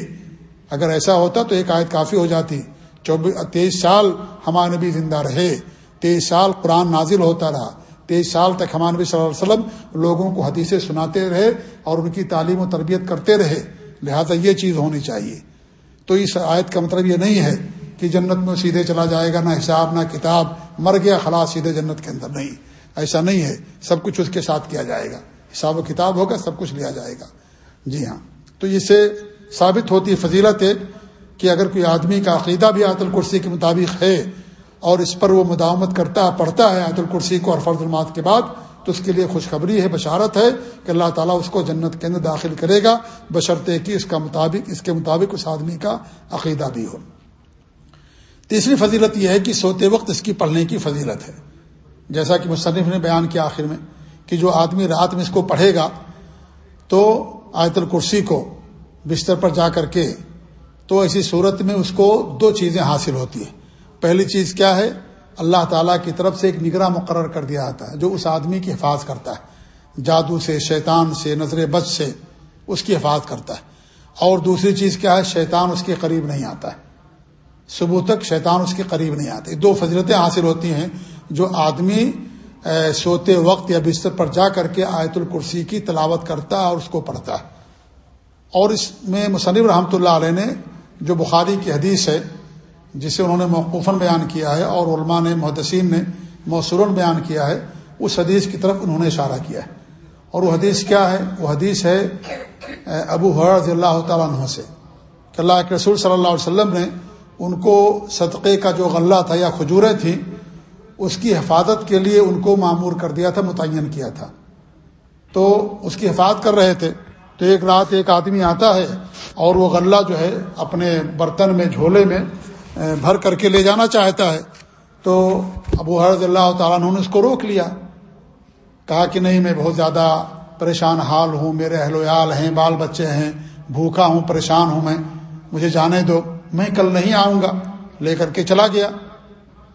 اگر ایسا ہوتا تو ایک آیت کافی ہو جاتی۔ چوبیس، تیئیس سال ہمارے نبی زندہ رہے۔ تیئیس سال قرآن نازل ہوتا رہا۔ تیئیس سال تک ہمارے نبی صلی اللہ علیہ وسلم لوگوں کو حدیثیں سناتے رہے اور ان کی تعلیم و تربیت کرتے رہے، لہذا یہ چیز ہونی چاہیے۔ تو اس آیت کا مطلب یہ نہیں ہے کہ جنت میں سیدھے چلا جائے گا، نہ حساب، نہ کتاب، مر گیا، خلاص، سیدھے جنت کے اندر نہیں۔ ایسا نہیں ہے، سب کچھ اس کے ساتھ کیا جائے گا۔ حساب و کتاب ہوگا، سب کچھ لیا جائے گا۔ جی ہاں۔ تو اس سے ثابت ہوتی فضیلت ہے کہ اگر کوئی آدمی کا عقیدہ بھی آیت الکرسی کے مطابق ہے اور اس پر وہ مداومت کرتا ہے پڑھتا ہے آیت الکرسی کو اور فرض المات کے بعد، تو اس کے لیے خوشخبری ہے، بشارت ہے کہ اللہ تعالیٰ اس کو جنت کے اندر داخل کرے گا، بشرطے کہ اس کا مطابق، اس کے مطابق اس آدمی کا عقیدہ بھی ہو۔ تیسری فضیلت یہ ہے کہ سوتے وقت اس کی پڑھنے کی فضیلت ہے۔ جیسا کہ مصنف نے بیان کیا آخر میں کہ جو آدمی رات میں اس کو پڑھے گا، تو آیت الکرسی کو بستر پر جا کر کے، تو ایسی صورت میں اس کو دو چیزیں حاصل ہوتی ہیں۔ پہلی چیز کیا ہے؟ اللہ تعالیٰ کی طرف سے ایک نگراں مقرر کر دیا جاتا ہے، جو اس آدمی کی حفاظ کرتا ہے۔ جادو سے، شیطان سے، نظر بد سے اس کی حفاظ کرتا ہے۔ اور دوسری چیز کیا ہے؟ شیطان اس کے قریب نہیں آتا ہے۔ صبح تک شیطان اس کے قریب نہیں آتے دو فضرتیں حاصل ہوتی ہیں، جو آدمی سوتے وقت یا بستر پر جا کر کے آیت الکرسی کی تلاوت کرتا ہے اور اس کو پڑھتا ہے۔ اور اس میں مصنف رحمۃ اللہ علیہ نے، جو بخاری کی حدیث ہے جسے انہوں نے موقوفاً بیان کیا ہے اور علماء نے، محدثین نے موصورن بیان کیا ہے، اس حدیث کی طرف انہوں نے اشارہ کیا ہے۔ اور وہ حدیث کیا ہے؟ وہ حدیث ہے ابو حرض اللہ تعالیٰ عنہ سے کہ اللہ کے رسول صلی اللہ علیہ وسلم نے ان کو صدقے کا جو غلہ تھا یا کھجوریں تھیں، اس کی حفاظت کے لیے ان کو معمور کر دیا تھا، متعین کیا تھا۔ تو اس کی حفاظت کر رہے تھے۔ تو ایک رات ایک آدمی آتا ہے اور وہ غلہ جو ہے، اپنے برتن میں، جھولے میں بھر کر کے لے جانا چاہتا ہے۔ تو ابو حرض اللہ تعالیٰ نے اس کو روک لیا۔ کہا کہ نہیں، میں بہت زیادہ پریشان حال ہوں، میرے اہل ویال ہیں، بال بچے ہیں، بھوکا ہوں، پریشان ہوں میں۔ مجھے جانے دو، میں کل نہیں آؤں گا۔ لے کر کے چلا گیا۔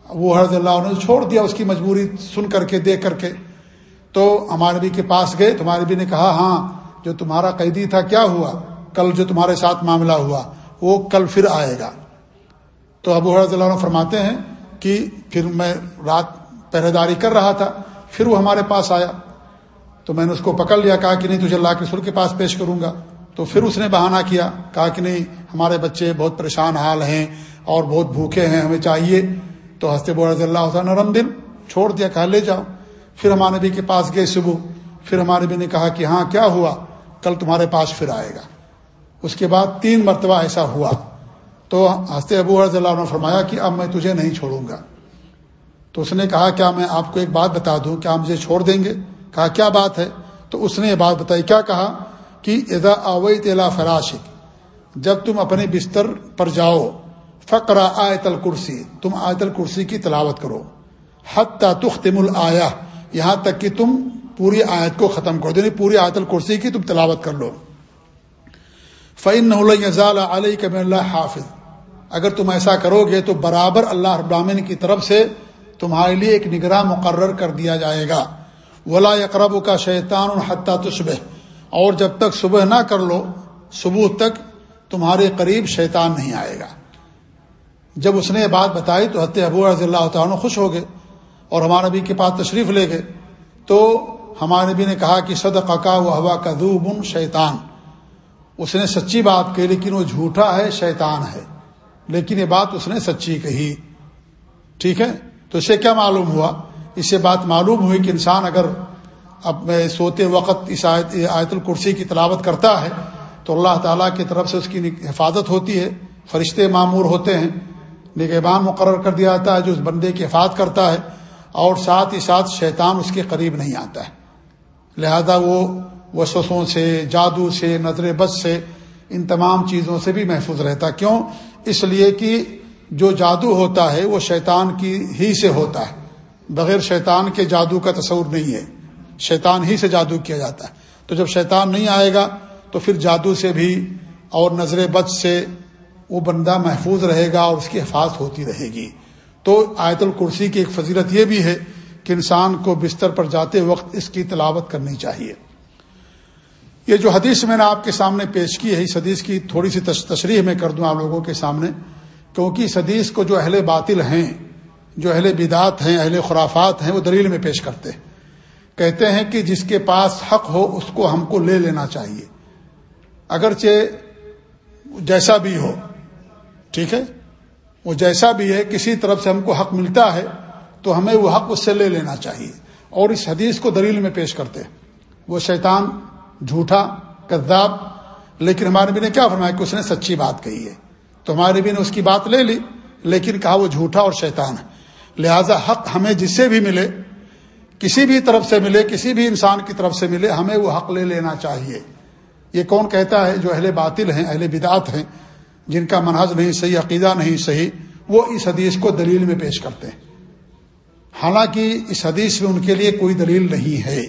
وہ حرض اللہ نے چھوڑ دیا اس کی مجبوری سن کر کے، دیکھ کر کے۔ تو ہمارے نبی کے پاس گئے، تمہارے نبی نے کہا ہاں جو تمہارا قیدی تھا، کیا ہوا؟ کل جو تمہارے ساتھ معاملہ ہوا، وہ کل پھر آئے گا۔ تو ابو حرض اللہ عنہ فرماتے ہیں کہ پھر میں رات پہرے داری کر رہا تھا، پھر وہ ہمارے پاس آیا۔ تو میں نے اس کو پکڑ لیا، کہا کہ نہیں، تجھے اللہ کے سر کے پاس پیش کروں گا۔ تو پھر اس نے بہانہ کیا، کہا کہ نہیں، ہمارے بچے بہت پریشان حال ہیں اور بہت بھوکے ہیں، ہمیں چاہیے۔ تو ہنستے بو رضی اللہ عنہ نرم دل چھوڑ دیا، کہا، لے جاؤ۔ پھر ہمارے نبی کے پاس گئے صبح۔ پھر ہمارے نبی نے کہا کہ ہاں کیا ہوا؟ کل تمہارے پاس پھر آئے گا۔ اس کے بعد تین مرتبہ ایسا ہوا۔ تو ہنستے ابو رضی اللہ عنہ فرمایا کہ اب میں تجھے نہیں چھوڑوں گا۔ تو اس نے کہا، کیا میں آپ کو ایک بات بتا دوں؟ کیا مجھے چھوڑ دیں گے؟ کہا، کیا بات ہے؟ تو اس نے یہ بات بتائی۔ کیا کہا؟ کہ ادا اوئی تلا فراشک، جب تم اپنے بستر پر جاؤ، فقرا آیت الکرسی، تم آیت الکرسی کی تلاوت کرو حت تختم الآیا یہاں تک کہ تم پوری آیت کو ختم کر دو یعنی پوری آیت الکرسی کی تم تلاوت کر لو۔ فعن علیہ کم اللہ حافظ۔ اگر تم ایسا کرو گے تو برابر اللہ ابامن کی طرف سے تمہارے لیے ایک نگراں مقرر کر دیا جائے گا۔ ولا اقرب کا شیطان الحتہ تشبہ اور جب تک صبح نہ کر لو، صبح تک تمہارے قریب شیطان نہیں آئے گا۔ جب اس نے یہ بات بتائی تو حت ابو رضی اللہ تعالیٰ خوش ہو گئے اور ہمارے نبی کے پاس تشریف لے گئے۔ تو ہمارے نبی نے کہا کہ صد قکا و ہوا کا بن شیطان۔ اس نے سچی بات کہی لیکن وہ جھوٹا ہے، شیطان ہے۔ لیکن یہ بات اس نے سچی کہی۔ ٹھیک ہے؟ تو اسے کیا معلوم ہوا؟ اس سے بات معلوم ہوئی کہ انسان اگر اب سوتے وقت اس آیت آیت الکرسی کی تلاوت کرتا ہے تو اللہ تعالیٰ کی طرف سے اس کی حفاظت ہوتی ہے۔ فرشتے معمور ہوتے ہیں۔ نگہبان مقرر کر دیا جاتا ہے، جو اس بندے کی حفاظت کرتا ہے۔ اور ساتھ ہی ساتھ شیطان اس کے قریب نہیں آتا ہے۔ لہذا وہ وسوسوں سے، جادو سے، نظر بد سے ان تمام چیزوں سے بھی محفوظ رہتا۔ کیوں؟ اس لیے کہ جو جادو ہوتا ہے وہ شیطان کی ہی سے ہوتا ہے۔ بغیر شیطان کے جادو کا تصور نہیں ہے۔ شیطان ہی سے جادو کیا جاتا ہے۔ تو جب شیطان نہیں آئے گا تو پھر جادو سے بھی اور نظر بد سے وہ بندہ محفوظ رہے گا اور اس کی حفاظت ہوتی رہے گی۔ تو آیت الکرسی کی ایک فضیلت یہ بھی ہے کہ انسان کو بستر پر جاتے وقت اس کی تلاوت کرنی چاہیے۔ یہ جو حدیث میں نے آپ کے سامنے پیش کی ہے، اس حدیث کی تھوڑی سی تشریح میں کر دوں آپ لوگوں کے سامنے، کیونکہ اس حدیث کو جو اہل باطل ہیں، جو اہل بدعت ہیں، اہل خرافات ہیں، وہ دلیل میں پیش کرتے ہیں۔ کہتے ہیں کہ جس کے پاس حق ہو، اس کو ہم کو لے لینا چاہیے۔ اگرچہ جیسا بھی ہو، ٹھیک ہے؟ وہ جیسا بھی ہے، کسی طرف سے ہم کو حق ملتا ہے، تو ہمیں وہ حق اس سے لے لینا چاہیے۔ اور اس حدیث کو دلیل میں پیش کرتے وہ شیطان جھوٹا، کذاب، لیکن ہمارے بھی نے کیا فرمایا کہ اس نے سچی بات کہی ہے۔ تو ہمارے بھی نے اس کی بات لے لی، لیکن کہا وہ جھوٹا اور شیطان ہے۔ لہذا حق ہمیں جس سے بھی ملے، کسی بھی طرف سے ملے، کسی بھی انسان کی طرف سے ملے، ہمیں وہ حق لے لینا چاہیے۔ یہ کون کہتا ہے؟ جو اہل باطل ہیں، اہل بدعت ہیں، جن کا منحص نہیں صحیح، عقیدہ نہیں صحیح، وہ اس حدیث کو دلیل میں پیش کرتے ہیں۔ حالانکہ اس حدیث میں ان کے لیے کوئی دلیل نہیں ہے۔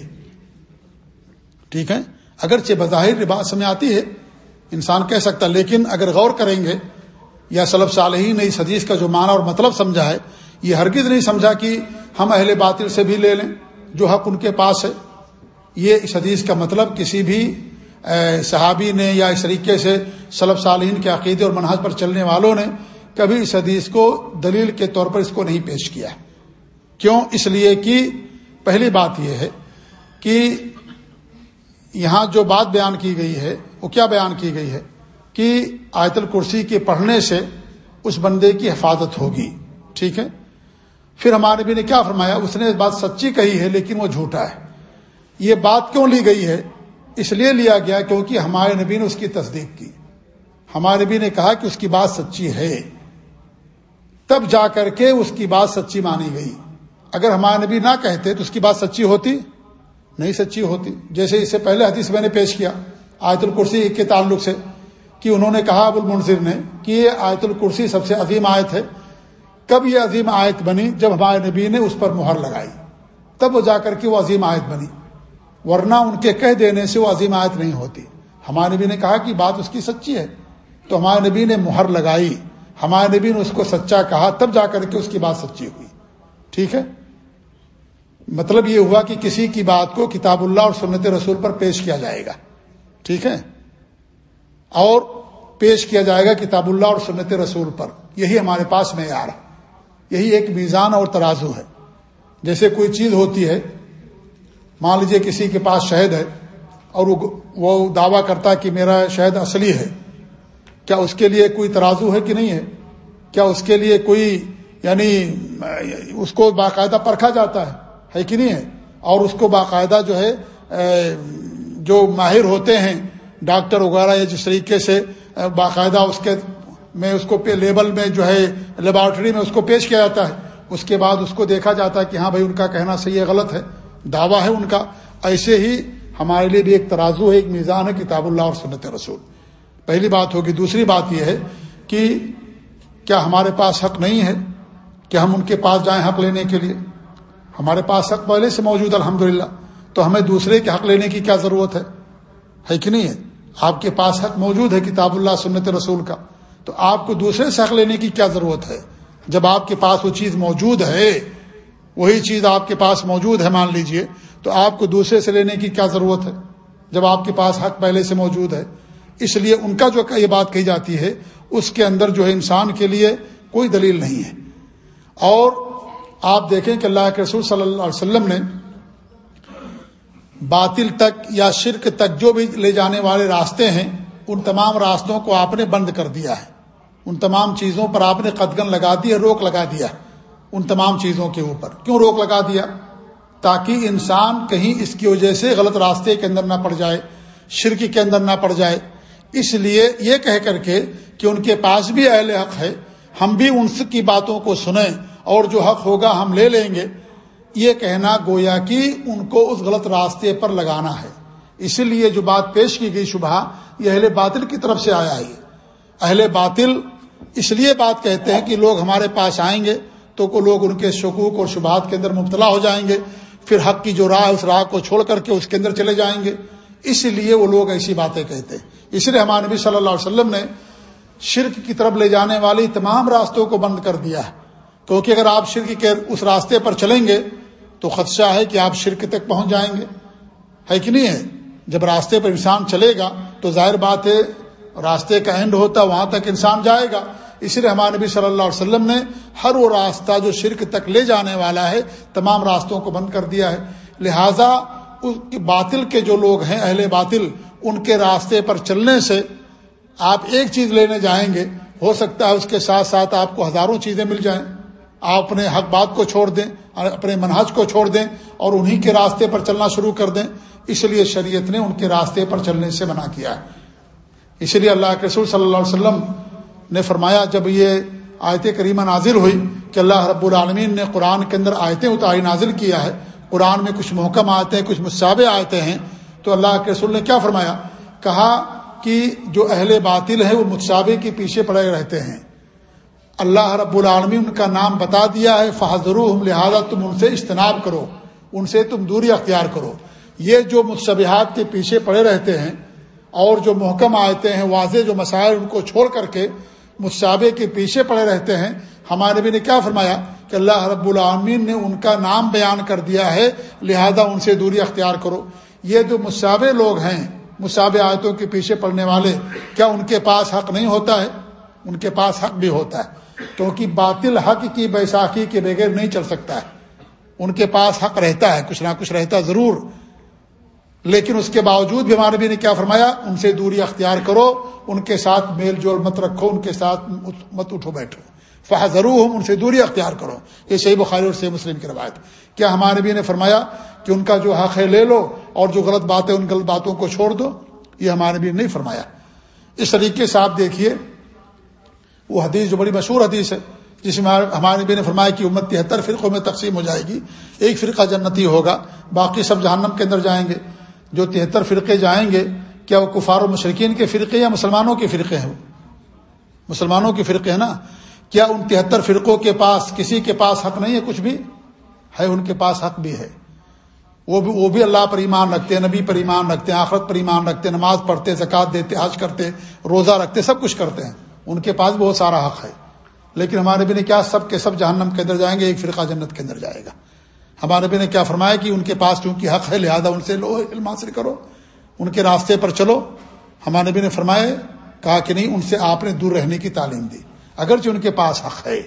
ٹھیک ہے؟ اگرچہ بظاہر بات سمجھ آتی ہے، انسان کہہ سکتا لیکن اگر غور کریں گے، یا سلب صالحین نے اس حدیث کا جو معنی اور مطلب سمجھا ہے، یہ ہرگز نہیں سمجھا کہ ہم اہل باطل سے بھی لے لیں، جو حق ان کے پاس ہے۔ یہ اس حدیث کا مطلب کسی بھی صحابی نے یا اس طریقے سے سلب صالحین کے عقیدے اور منحص پر چلنے والوں نے کبھی اس حدیث کو دلیل کے طور پر اس کو نہیں پیش کیا۔ کیوں؟ اس لیے کہ پہلی بات یہ ہے کہ یہاں جو بات بیان کی گئی ہے، وہ کیا بیان کی گئی ہے؟ کہ آیت الکرسی کے پڑھنے سے اس بندے کی حفاظت ہوگی۔ ٹھیک ہے؟ پھر ہمارے بھی نے کیا فرمایا؟ اس نے بات سچی کہی ہے، لیکن وہ جھوٹا ہے۔ یہ بات کیوں لی گئی ہے؟ اس لیے لیا گیا کیونکہ ہمارے نبی نے اس کی تصدیق کی۔ ہمارے نبی نے کہا کہ اس کی بات سچی ہے۔ تب جا کر کے اس کی بات سچی مانی گئی۔ اگر ہمارے نبی نہ کہتے تو اس کی بات سچی ہوتی۔ نہیں سچی ہوتی۔ جیسے اس سے پہلے حدیث میں نے پیش کیا آیت الکرسی کے تعلق سے کہ انہوں نے کہا ابو المنظر نے کہ یہ آیت الکرسی سب سے عظیم آیت ہے۔ کب یہ عظیم آیت بنی؟ جب ہمارے نبی نے اس پر مہر لگائی۔ تب وہ جا کر کے وہ عظیم آیت بنی۔ ورنہ ان کے کہہ دینے سے وہ عظیم آیت نہیں ہوتی۔ ہمارے نبی نے کہا کہ بات اس کی سچی ہے۔ تو ہمارے نبی نے مہر لگائی۔ ہمارے نبی نے اس کو سچا کہا۔ تب جا کر کے اس کی بات سچی ہوئی۔ ٹھیک ہے؟ مطلب یہ ہوا کہ کسی کی بات کو کتاب اللہ اور سنت رسول پر پیش کیا جائے گا۔ ٹھیک ہے؟ اور پیش کیا جائے گا کتاب اللہ اور سنت رسول پر۔ یہی ہمارے پاس معیار ہے۔ یہی ایک میزان اور ترازو ہے۔ جیسے کوئی چیز ہوتی ہے، مان لیجیے کسی کے پاس شہد ہے اور وہ دعویٰ کرتا کہ میرا شہد اصلی ہے۔ کیا اس کے لیے کوئی ترازو ہے کہ نہیں ہے؟ کیا اس کے لیے کوئی یعنی اس کو باقاعدہ پرکھا جاتا ہے؟ ہے کہ نہیں ہے؟ اور اس کو باقاعدہ جو ہے جو ماہر ہوتے ہیں، ڈاکٹر وغیرہ یا جس طریقے سے باقاعدہ اس کے میں اس کو لیبل میں جو ہے، لیبارٹری میں اس کو پیش کیا جاتا ہے۔ اس کے بعد اس کو دیکھا جاتا ہے کہ ہاں بھائی، ان کا کہنا صحیح ہے، غلط ہے، دعویٰ ہے ان کا۔ ایسے ہی ہمارے لیے بھی ایک ترازو ہے، ایک میزان ہے کتاب اللہ اور سنت رسول۔ پہلی بات ہوگی، دوسری بات یہ ہے کہ کیا ہمارے پاس حق نہیں ہے؟ کہ ہم ان کے پاس جائیں حق لینے کے لیے؟ ہمارے پاس حق پہلے سے موجود الحمد تو ہمیں دوسرے کے حق لینے کی کیا ضرورت ہے؟ ہے کہ نہیں ہے؟ آپ کے پاس حق موجود ہے کتاب اللہ، سنت رسول کا۔ تو آپ کو دوسرے سے حق لینے کی کیا ضرورت ہے؟ جب آپ کے پاس وہ چیز موجود ہے، وہی چیز آپ کے پاس موجود ہے، مان لیجیے، تو آپ کو دوسرے سے لینے کی کیا ضرورت ہے؟ جب آپ کے پاس حق پہلے سے موجود ہے، اس لیے ان کا جو یہ بات کہی جاتی ہے، اس کے اندر جو ہے انسان کے لیے کوئی دلیل نہیں ہے۔ اور آپ دیکھیں کہ اللہ کے رسول صلی اللہ علیہ وسلم نے باطل تک یا شرک تک جو بھی لے جانے والے راستے ہیں، ان تمام راستوں کو آپ نے بند کر دیا ہے۔ ان تمام چیزوں پر آپ نے قدگن لگا دی ہے، روک لگا دیا ان تمام چیزوں کے اوپر۔ کیوں روک لگا دیا؟ تاکہ انسان کہیں اس کی وجہ سے غلط راستے کے اندر نہ پڑ جائے، شرک کے اندر نہ پڑ جائے۔ اس لیے یہ کہہ کر کے کہ ان کے پاس بھی اہل حق ہے، ہم بھی ان کی باتوں کو سنیں۔ اور جو حق ہوگا ہم لے لیں گے۔ یہ کہنا گویا کہ ان کو اس غلط راستے پر لگانا ہے۔ اسی لیے جو بات پیش کی گئی شبہ، یہ اہل باطل کی طرف سے آیا ہے۔ اہل باطل اس لیے بات کہتے ہیں کہ لوگ ہمارے پاس آئیں گے تو کو لوگ ان کے شکوک اور شبہات کے اندر مبتلا ہو جائیں گے۔ پھر حق کی جو راہ اس راہ کو چھوڑ کر کے اس کے اندر چلے جائیں گے۔ اس لیے وہ لوگ ایسی باتیں کہتے ہیں۔ اس لیے ہمارے نبی صلی اللہ علیہ وسلم نے شرک کی طرف لے جانے والی تمام راستوں کو بند کر دیا ہے۔ کیونکہ اگر آپ شرک کے اس راستے پر چلیں گے تو خدشہ ہے کہ آپ شرک تک پہنچ جائیں گے۔ ہے کہ نہیں ہے؟ جب راستے پر انسان چلے گا تو ظاہر بات ہے، راستے کا اینڈ ہوتا، وہاں تک انسان جائے گا۔ اس لیے ہمارے نبی صلی اللہ علیہ وسلم نے ہر وہ راستہ جو شرک تک لے جانے والا ہے، تمام راستوں کو بند کر دیا ہے۔ لہذا باطل کے جو لوگ ہیں، اہل باطل، ان کے راستے پر چلنے سے آپ ایک چیز لینے جائیں گے، ہو سکتا ہے اس کے ساتھ ساتھ آپ کو ہزاروں چیزیں مل جائیں۔ آپ اپنے حق بات کو چھوڑ دیں، اپنے منہج کو چھوڑ دیں اور انہی کے راستے پر چلنا شروع کر دیں۔ اس لیے شریعت نے ان کے راستے پر چلنے سے منع کیا ہے۔ اس لیے اللہ کے رسول صلی اللہ علیہ وسلم نے فرمایا، جب یہ آیت کریمہ نازل ہوئی کہ اللہ رب العالمین نے قرآن کے اندر آیتیں اتاری نازل کیا ہے، قرآن میں کچھ محکم آتے ہیں کچھ مصابے آتے ہیں، تو اللہ کے رسول نے کیا فرمایا؟ کہا کہ جو اہل باطل ہے وہ متصابے کے پیچھے پڑے رہتے ہیں۔ اللہ رب العالمین ان کا نام بتا دیا ہے فہضر لہٰذا تم ان سے اجتناب کرو، ان سے تم دوری اختیار کرو۔ یہ جو مصبحات کے پیچھے پڑے رہتے ہیں، اور جو محکم آتے ہیں، واضح جو مسائل ان کو چھوڑ کر کے مصابے کے پیچھے پڑے رہتے ہیں، ہمارے بھی نے کیا فرمایا؟ کہ اللہ رب العامین نے ان کا نام بیان کر دیا ہے، لہذا ان سے دوری اختیار کرو۔ یہ جو مسابے لوگ ہیں مسابے آیتوں کے پیچھے پڑنے والے، کیا ان کے پاس حق نہیں ہوتا ہے؟ ان کے پاس حق بھی ہوتا ہے۔ کیونکہ باطل حق کی بیساکھی کے بغیر نہیں چل سکتا ہے۔ ان کے پاس حق رہتا ہے، کچھ نہ کچھ رہتا ضرور۔ لیکن اس کے باوجود بھی ہمارے بھی نے کیا فرمایا؟ ان سے دوری اختیار کرو، ان کے ساتھ میل جول مت رکھو، ان کے ساتھ مت اٹھو، بیٹھو۔ فہ ضرور ہوں ان سے دوری اختیار کرو۔ یہ صحیح بخاری اور صحیح مسلم کی روایت۔ کیا ہمارے بھی نے فرمایا کہ ان کا جو حق ہے لے لو اور جو غلط باتیں، ان غلط باتوں کو چھوڑ دو؟ یہ ہمارے بھی نہیں فرمایا۔ اس طریقے سے آپ دیکھیے وہ حدیث جو بڑی مشہور حدیث ہے، جس میں ہمارے بھی نے فرمایا کہ امت تہتر فرقوں میں تقسیم ہو جائے گی، ایک فرقہ جنتی ہوگا، باقی سب جہنم کے اندر جائیں گے۔ جو تہتر فرقے جائیں گے، کیا وہ کفار و مشرقین کے فرقے یا مسلمانوں کے فرقے ہیں؟ مسلمانوں کے فرقے ہیں نا؟ کیا ان تہتر فرقوں کے پاس، کسی کے پاس حق نہیں ہے؟ کچھ بھی؟ ہے، ان کے پاس حق بھی ہے۔ وہ بھی وہ بھی اللہ پر ایمان رکھتے ہیں، نبی پر ایمان رکھتے ہیں، آخرت پر ایمان رکھتے ہیں، نماز پڑھتے، زکوٰۃ دیتے، حج کرتے، روزہ رکھتے، سب کچھ کرتے ہیں۔ ان کے پاس بہت سارا حق ہے۔ لیکن ہمارے بھی نے کیا سب کے سب جہنم کے اندر جائیں گے، ایک فرقہ جنت کے اندر جائے گا۔ ہمارے بھی نے کیا فرمایا کہ ان کے پاس چونکہ حق ہے، لہذا ان سے لو علم حاصل کرو، ان کے راستے پر چلو۔ ہمارے بھی نے فرمایا، کہا کہ نہیں، ان سے آپ نے دور رہنے کی تعلیم دی۔ اگرچہ ان کے پاس حق ہے،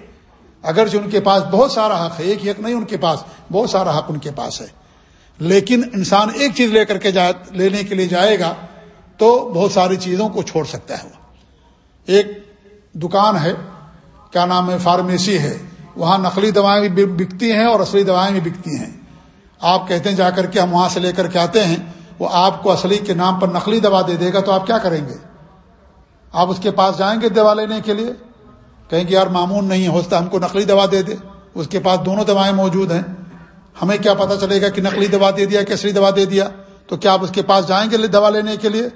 اگرچہ ان کے پاس بہت سارا حق ہے، ایک حق نہیں، ان کے پاس بہت سارا حق ان کے پاس ہے۔ لیکن انسان ایک چیز لے کر کے جائے، لینے کے لیے جائے گا تو بہت ساری چیزوں کو چھوڑ سکتا ہے۔ وہ ایک دکان ہے، کیا نام ہے، فارمیسی ہے، وہاں نقلی دوائیں بھی بکتی ہیں اور اصلی دوائیں بھی بکتی ہیں۔ آپ کہتے ہیں جا کر کے ہم وہاں سے لے کر کے آتے ہیں، وہ آپ کو اصلی کے نام پر نقلی دوا دے دے گا تو آپ کیا کریں گے؟ آپ اس کے پاس جائیں گے دوا لینے کے لیے؟ کہیں گے، یار معمون نہیں ہوتا ہم کو نقلی دوا دے دے۔ اس کے پاس دونوں دوائیں موجود ہیں۔ ہمیں کیا پتا چلے گا کہ نقلی دوا دے دیا کہ اصلی دوا دے دیا۔ تو کیا آپ اس کے پاس جائیں گے دوا لینے کے لیے؟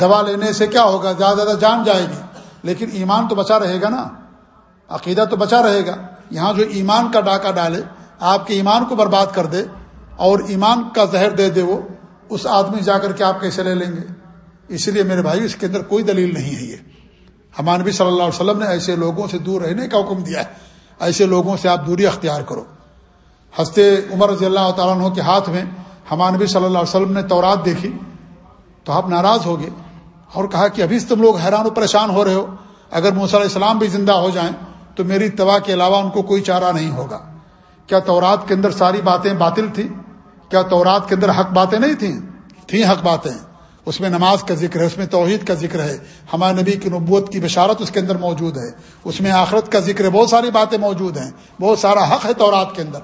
دوا لینے سے کیا ہوگا؟ زیادہ زیادہ جان جائے گی۔ لیکن ایمان تو بچا رہے گا نا، عقیدہ تو بچا رہے گا۔ یہاں جو ایمان کا ڈاکہ ڈالے، آپ کے ایمان کو برباد کر دے اور ایمان کا زہر دے دے وہ، اس آدمی جا کر کے آپ کیسے لے لیں گے؟ اس لیے میرے بھائی، اس کے اندر کوئی دلیل نہیں ہے یہ۔ ہمانبی نبی صلی اللہ علیہ وسلم نے ایسے لوگوں سے دور رہنے کا حکم دیا ہے۔ ایسے لوگوں سے آپ دوری اختیار کرو۔ ہنستے عمر رضی اللہ تعالیٰ عنہ کے ہاتھ میں ہمانبی نبی صلی اللہ علیہ وسلم نے تورات دیکھی، تو آپ ناراض ہو گئے۔ اور کہا کہ ابھی تم لوگ حیران و پریشان ہو رہے ہو، اگر موسیٰ علیہ السلام بھی زندہ ہو جائیں تو میری توا کے علاوہ ان کو کوئی چارہ نہیں ہوگا۔ کیا تورات کے اندر ساری باتیں باطل تھیں؟ کیا تورات کے اندر حق باتیں نہیں تھیں؟ تھیں حق باتیں۔ اس میں نماز کا ذکر ہے، اس میں توحید کا ذکر ہے، ہمارے نبی کی نبوت کی بشارت اس کے اندر موجود ہے۔ اس میں آخرت کا ذکر ہے، بہت ساری باتیں موجود ہیں، بہت سارا حق ہے تورات کے اندر۔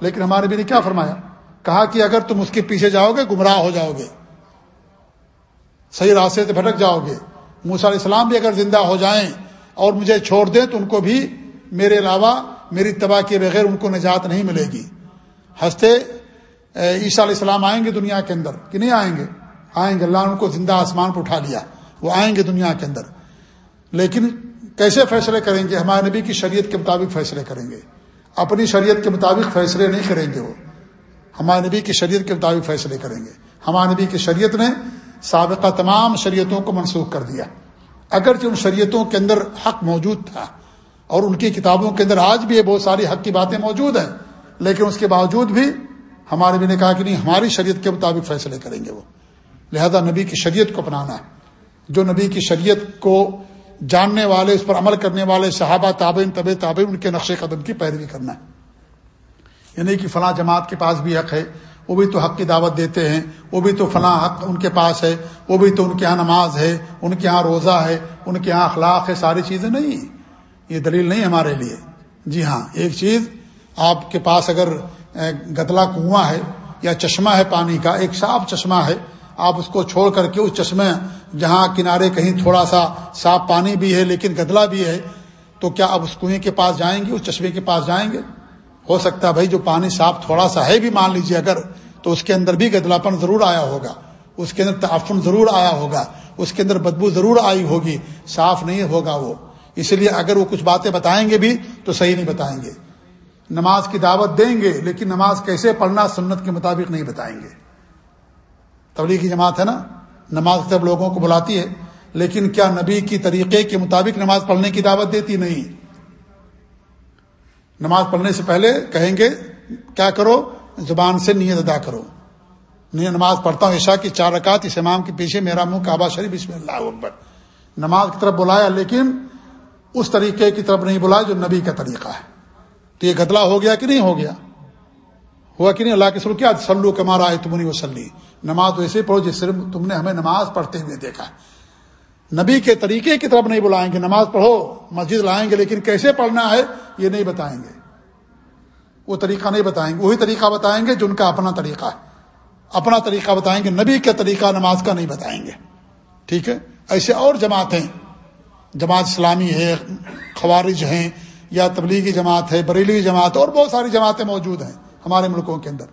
لیکن ہمارے نبی نے کیا فرمایا؟ کہا کہ اگر تم اس کے پیچھے جاؤ گے، گمراہ ہو جاؤ گے۔ صحیح راستے سے بھٹک جاؤ گے۔ موسیٰ علیہ السلام بھی اگر زندہ ہو جائیں اور مجھے چھوڑ دیں تو ان کو بھی میرے علاوہ میری تباہ کے بغیر ان کو نجات نہیں ملے گی۔ ہنستے عیسیٰ علیہ السلام آئیں گے دنیا کے اندر۔ کہ نہیں آئیں گے؟ آئیں گے۔ اللہ نے ان کو زندہ آسمان پر اٹھا لیا۔ وہ آئیں گے دنیا کے اندر۔ لیکن کیسے فیصلے کریں گے؟ ہمارے نبی کی شریعت کے مطابق فیصلے کریں گے۔ اپنی شریعت کے مطابق فیصلے نہیں کریں گے وہ۔ ہمارے نبی کی شریعت کے مطابق فیصلے کریں گے۔ ہمارے نبی کی شریعت نے سابقہ تمام شریعتوں کو منسوخ کر دیا۔ اگرچہ ان شریعتوں کے اندر حق موجود تھا اور ان کی کتابوں کے اندر آج بھی بہت ساری حق کی باتیں موجود ہیں، لیکن اس کے باوجود بھی ہمارے بھی نے کہا کہ نہیں، ہماری شریعت کے مطابق فیصلے کریں گے وہ۔ لہذا نبی کی شریعت کو اپنانا ہے۔ جو نبی کی شریعت کو جاننے والے، اس پر عمل کرنے والے صحابہ، تابعین طب تابع ان کے نقش قدم کی پیروی کرنا ہے۔ یعنی کہ فلاں جماعت کے پاس بھی حق ہے وہ بھی تو حق کی دعوت دیتے ہیں، وہ بھی تو فلاں حق ان کے پاس ہے، وہ بھی تو ان کے یہاں نماز ہے، ان کے یہاں روزہ ہے، ان کے یہاں اخلاق ہے، ساری چیزیں نہیں۔ یہ دلیل نہیں ہمارے لیے۔ جی ہاں ایک چیز، آپ کے پاس اگر گتلا کنواں ہے یا چشمہ ہے پانی کا، ایک صاف چشمہ ہے، آپ اس کو چھوڑ کر کے اس چشمے جہاں کنارے کہیں تھوڑا سا صاف پانی بھی ہے لیکن گدلا بھی ہے، تو کیا آپ اس کنویں کے پاس جائیں گے، اس چشمے کے پاس جائیں گے؟ ہو سکتا ہے بھائی جو پانی صاف تھوڑا سا ہے بھی مان لیجیے اگر تو اس کے اندر بھی گدلاپن ضرور آیا ہوگا، اس کے اندر تعفن ضرور آیا ہوگا، اس کے اندر بدبو ضرور آئی ہوگی، صاف نہیں ہوگا وہ۔ اس لیے اگر وہ کچھ باتیں بتائیں گے بھی تو صحیح نہیں بتائیں گے۔ نماز کی دعوت دیں گے لیکن نماز کیسے پڑھنا سنت کے مطابق نہیں بتائیں گے۔ تبلیغ کی جماعت ہے نا، نماز سب لوگوں کو بلاتی ہے، لیکن کیا نبی کی طریقے کے مطابق نماز پڑھنے کی دعوت دیتی نہیں؟ نماز پڑھنے سے پہلے کہیں گے، کیا کرو؟ زبان سے نیت ادا کرو۔ نہیں نماز پڑھتا ہوں عشاء کی چار رکعت، اس امام کے پیچھے میرا منہ کعبہ شریف، بسم اللہ اکبر۔ نماز کی طرف بلایا، لیکن اس طریقے کی طرف نہیں بلایا جو نبی کا طریقہ ہے۔ تو یہ گدلا ہو گیا کہ نہیں ہو گیا؟ ہوا کہ نہیں؟ اللہ کے سر کیا؟ سلو کمارا ہے تمنی وسلی نماز ویسے پڑھو جس صرف تم نے ہمیں نماز پڑھتے ہوئے دیکھا نبی کے طریقے کی طرف نہیں بلائیں گے، نماز پڑھو، مسجد لائیں گے، لیکن کیسے پڑھنا ہے یہ نہیں بتائیں گے۔ وہ طریقہ نہیں بتائیں گے، وہی طریقہ بتائیں گے جو ان کا اپنا طریقہ ہے۔ اپنا طریقہ بتائیں گے، نبی کا طریقہ نماز کا نہیں بتائیں گے۔ ٹھیک ہے؟ ایسے اور جماعتیں جماعت اسلامی ہے، خوارج ہیں، یا تبلیغی جماعت ہے، بریلوی جماعت، اور بہت ساری جماعتیں موجود ہیں ہمارے ملکوں کے اندر۔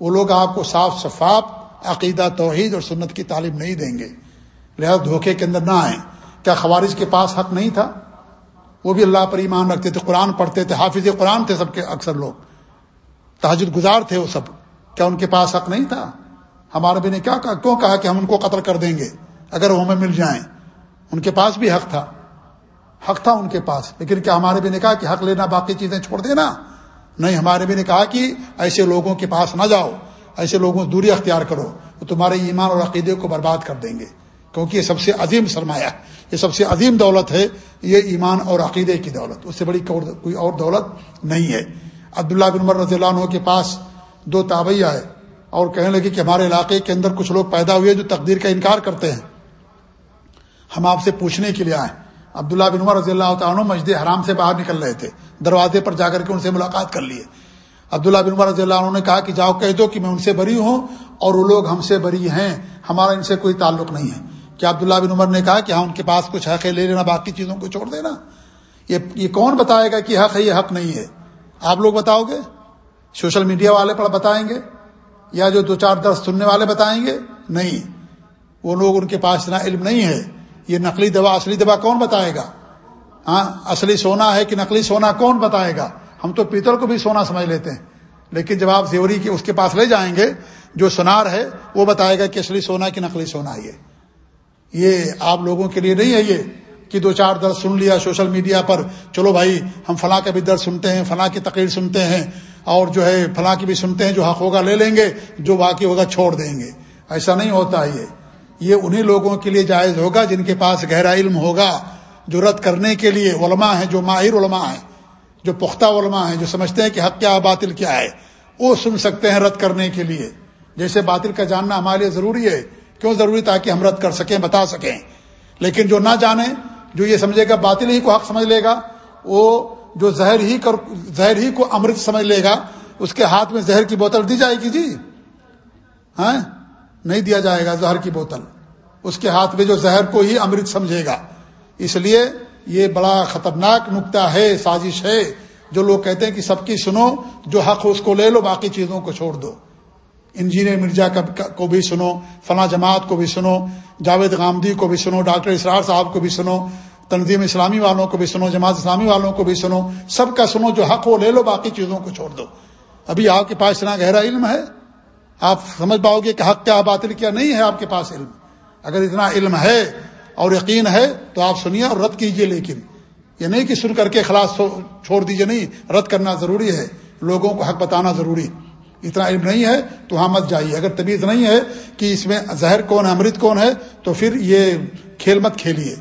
وہ لوگ آپ کو صاف شفاف عقیدہ، توحید اور سنت کی تعلیم نہیں دیں گے۔ لہذا دھوکے کے اندر نہ آئیں۔ کیا خوارج کے پاس حق نہیں تھا؟ وہ بھی اللہ پر ایمان رکھتے تھے، قرآن پڑھتے تھے، حافظ قرآن تھے سب کے اکثر لوگ۔ تحجد گزار تھے وہ سب۔ کیا ان کے پاس حق نہیں تھا؟ ہمارے بھی نے کیا کہا؟ کیوں کہا کہ ہم ان کو قتل کر دیں گے؟ اگر وہ ہمیں مل جائیں۔ ان کے پاس بھی حق تھا۔ حق تھا ان کے پاس۔ لیکن کیا ہمارے بھی نے کہا کہ حق لینا باقی چیزیں چھوڑ دینا؟ نہیں، ہمارے بھی نے کہا کہ ایسے لوگوں کے پاس نہ جاؤ، ایسے لوگوں سے دوری اختیار کرو، وہ تمہارے ایمان اور عقیدے کو برباد کر دیں گے۔ کیونکہ یہ سب سے عظیم سرمایہ یہ سب سے عظیم دولت ہے یہ ایمان اور عقیدے کی دولت۔ اس سے بڑی کوئی اور دولت نہیں ہے۔ عبداللہ بن عمر رضی اللہ عنہ کے پاس دو تابعی آئے اور کہنے لگے کہ ہمارے علاقے کے اندر کچھ لوگ پیدا ہوئے جو تقدیر کا انکار کرتے ہیں۔ ہم آپ سے پوچھنے کے لیے آئے عبداللہ بن عمر رضی اللہ تعالیٰ مسجد حرام سے باہر نکل رہے تھے۔ دروازے پر جا کر کے ان سے ملاقات کر لیے۔ عبداللہ بن عمر رضی اللہ عنہ نے کہا کہ جاؤ کہہ دو کہ میں ان سے بری ہوں اور وہ لوگ ہم سے بری ہیں۔ ہمارا ان سے کوئی تعلق نہیں ہے۔ کیا عبداللہ بن عمر نے کہا کہ ہاں ان کے پاس کچھ حق ہے، لے لینا، باقی چیزوں کو چھوڑ دینا۔ یہ یہ کون بتائے گا کہ حق ہے، یہ حق نہیں ہے؟ آپ لوگ بتاؤ گے؟ سوشل میڈیا والے پر بتائیں گے؟ یا جو دو چار درس سننے والے بتائیں گے؟ نہیں۔ وہ لوگ ان کے پاس اتنا علم نہیں ہے۔ یہ نقلی دوا، اصلی دوا کون بتائے گا؟ ہاں اصلی سونا ہے کہ نقلی سونا کون بتائے گا؟ ہم تو پیتل کو بھی سونا سمجھ لیتے ہیں۔ لیکن جب آپ زیوری کے اس کے پاس لے جائیں گے، جو سنار ہے، وہ بتائے گا کہ اصلی سونا کہ نقلی سونا یہ۔ یہ آپ لوگوں کے لیے نہیں ہے یہ کہ دو چار درد سن لیا سوشل میڈیا پر، چلو بھائی، ہم فلاں کا بھی درد سنتے ہیں، فلاں کی تقریر سنتے ہیں، اور جو ہے فلاں کی بھی سنتے ہیں جو حق ہوگا لے لیں گے، جو باقی ہوگا چھوڑ دیں گے۔ ایسا نہیں ہوتا یہ۔ یہ انہی لوگوں کے لیے جائز ہوگا جن کے پاس گہرا علم ہوگا۔ جو رد کرنے کے لیے علماء ہیں، جو ماہر علماء ہیں، جو پختہ علماء ہیں، جو سمجھتے ہیں کہ حق کیا، باطل کیا ہے، وہ سن سکتے ہیں رد کرنے کے لیے۔ جیسے باطل کا جاننا ہمارے لیے ضروری ہے۔ کیوں ضروری تاکہ ہم رد کر سکیں، بتا سکیں۔ لیکن جو نہ جانے، جو یہ سمجھے گا، باطل ہی کو حق سمجھ لے گا، وہ جو زہر ہی کر، زہر ہی کو امرت سمجھ لے گا، اس کے ہاتھ میں زہر کی بوتل دی جائے گی جی؟ ہاں؟ نہیں دیا جائے گا زہر کی بوتل۔ اس کے ہاتھ میں جو زہر کو ہی امرت سمجھے گا۔ اس لیے یہ بڑا خطرناک نقطہ ہے، سازش ہے۔ جو لوگ کہتے ہیں کہ سب کی سنو، جو حق اس کو لے لو، باقی چیزوں کو چھوڑ دو۔ انجینئر مرزا کو بھی سنو، فلاں جماعت کو بھی سنو، جاوید غامدی کو بھی سنو، ڈاکٹر اسرار صاحب کو بھی سنو، تنظیم اسلامی والوں کو بھی سنو، جماعت اسلامی والوں کو بھی سنو، سب کا سنو، جو حق ہو لے لو، باقی چیزوں کو چھوڑ دو۔ ابھی آپ کے پاس اتنا گہرا علم ہے؟ آپ سمجھ پاؤ گے کہ حق کیا، باطل کیا نہیں ہے آپ کے پاس علم۔ اگر اتنا علم ہے اور یقین ہے تو آپ سنیے اور رد کیجیے، لیکن یہ نہیں کہ سن کر کے خلاص چھوڑ دیجیے، نہیں، رد کرنا ضروری ہے۔ لوگوں کو حق بتانا ضروری۔ اتنا علم نہیں ہے تو وہاں مت جائیے۔ اگر طبیعت نہیں ہے کہ اس میں زہر کون ہے، امرت کون ہے، تو پھر یہ کھیل مت کھیلیے۔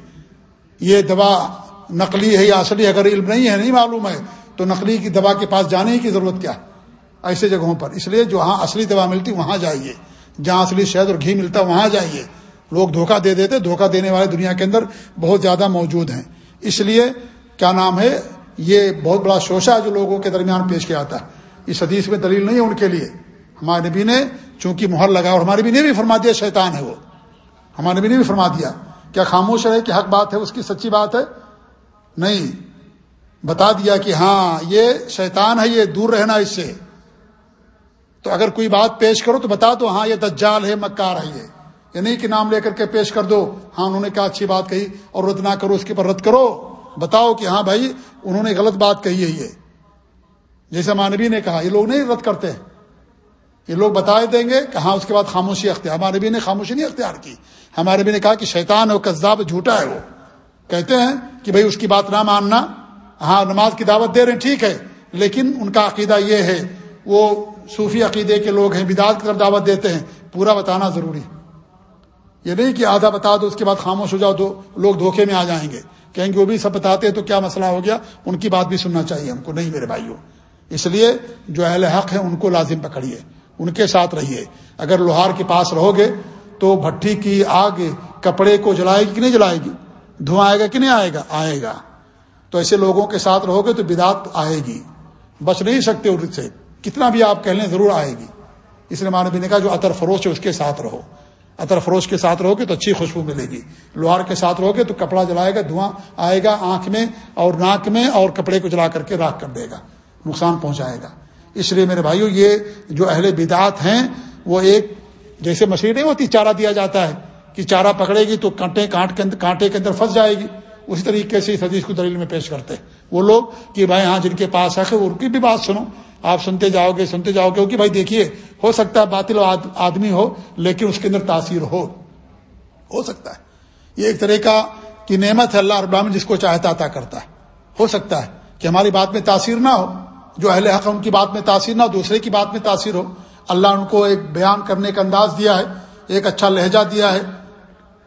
یہ دوا نقلی ہے یا اصلی اگر علم نہیں ہے، نہیں معلوم ہے، تو نقلی کی دوا کے پاس جانے کی ضرورت کیا ایسے جگہوں پر۔ اس لیے جو ہاں اصلی دوا ملتی، وہاں جائیے۔ جہاں اصلی شہد اور گھی ملتا، وہاں جائیے۔ لوگ دھوکہ دے دیتے، دھوکہ دینے والے دنیا کے اندر بہت زیادہ موجود ہیں۔ اس لیے کیا نام ہے، یہ بہت بڑا شوشہ جو لوگوں کے درمیان پیش کیا جاتا ہے۔ اس حدیث میں دلیل نہیں ہے ان کے لیے۔ ہمارے نبی نے چونکہ مہر لگا اور ہمارے نبی نے بھی فرما دیا شیطان ہے وہ۔ ہمارے نبی نے بھی فرما دیا۔ کیا خاموش ہے کہ حق بات ہے، اس کی سچی بات ہے؟ نہیں۔ بتا دیا کہ ہاں یہ شیطان ہے، یہ دور رہنا اس سے۔ تو اگر کوئی بات پیش کرو تو بتا دو ہاں یہ دجال ہے، مکار ہے یہ۔ یہ نہیں کہ نام لے کر کے پیش کر دو ہاں انہوں نے کیا اچھی بات کہی اور رد نہ کرو، اس کے پر رد کرو۔ بتاؤ کہ ہاں بھائی، انہوں نے غلط بات کہی ہے یہ۔ جیسے مانوی نے کہا، یہ لوگ نہیں رد کرتے۔ یہ لوگ بتا دیں گے کہ ہاں اس کے بعد خاموشی اختیار۔ ہمارے نبی نے خاموشی نہیں اختیار کی۔ ہمارے نبی نے کہا کہ شیطان اور قذاب جھوٹا ہے وہ۔ کہتے ہیں کہ بھائی، اس کی بات نہ ماننا۔ ہاں نماز کی دعوت دے رہے ہیں، ٹھیک ہے۔ لیکن ان کا عقیدہ یہ ہے، وہ صوفی عقیدے کے لوگ ہیں، بدعت کی طرف دعوت دیتے ہیں۔ پورا بتانا ضروری۔ یہ نہیں کہ آدھا بتا دو، اس کے بعد خاموش ہو جاؤ تو لوگ دھوکے میں آ جائیں گے۔ کہیں گے، وہ بھی سب بتاتے ہیں تو کیا مسئلہ ہو گیا؟ ان کی بات بھی سننا چاہیے ہم کو۔ نہیں میرے بھائیوں اس لیے جو اہل حق ہیں ان کو لازم پکڑیے، ان کے ساتھ رہیے۔ اگر لوہار کے پاس رہو گے تو بھٹی کی آگ کپڑے کو جلائے گی کہ نہیں جلائے گی؟ دھواں آئے گا کہ نہیں آئے گا؟ آئے گا۔ تو ایسے لوگوں کے ساتھ رہو گے تو بدات آئے گی۔ بچ نہیں سکتے ان سے۔ کتنا بھی آپ کہہ لیں ضرور آئے گی۔ اس لیے مانو نے کہا جو عطر فروش ہے اس کے ساتھ رہو۔ عطر فروش کے ساتھ رہو گے تو اچھی خوشبو ملے گی۔ لوہار کے ساتھ رہو گے تو کپڑا جلائے گا، دھواں آئے گا آنکھ میں اور ناک میں اور کپڑے کو جلا کر کے راک کر دے گا۔ نقصان پہنچائے گا۔ اس لیے میرے بھائیو، یہ جو اہل بدعات ہیں، وہ ایک جیسے مچھلی نہیں ہوتی، چارہ دیا جاتا ہے کہ چارہ پکڑے گی تو کانٹے، کانٹ کے اندر، کانٹے کے اندر پھنس جائے گی۔ اسی طریقے سے اس حدیث کو دلیل میں پیش کرتے ہیں۔ وہ لوگ کہ بھائی ہاں جن کے پاس ہے ان کی بھی بات سنو۔ آپ سنتے جاؤ گے، سنتے جاؤ گے کہ بھائی، دیکھیے، ہو سکتا ہے باطل آدمی ہو، لیکن اس کے اندر تاثیر ہو۔ ہو سکتا ہے۔ یہ ایک طرح کا کی نعمت ہے اللہ ابام جس کو چاہتا، عطا کرتا ہے۔ ہو سکتا ہے کہ ہماری بات میں تاثیر نہ ہو۔ جو اہل حق ان کی بات میں تاثیر نہ دوسرے کی بات میں تاثیر ہو۔ اللہ ان کو ایک بیان کرنے کا انداز دیا ہے، ایک اچھا لہجہ دیا ہے۔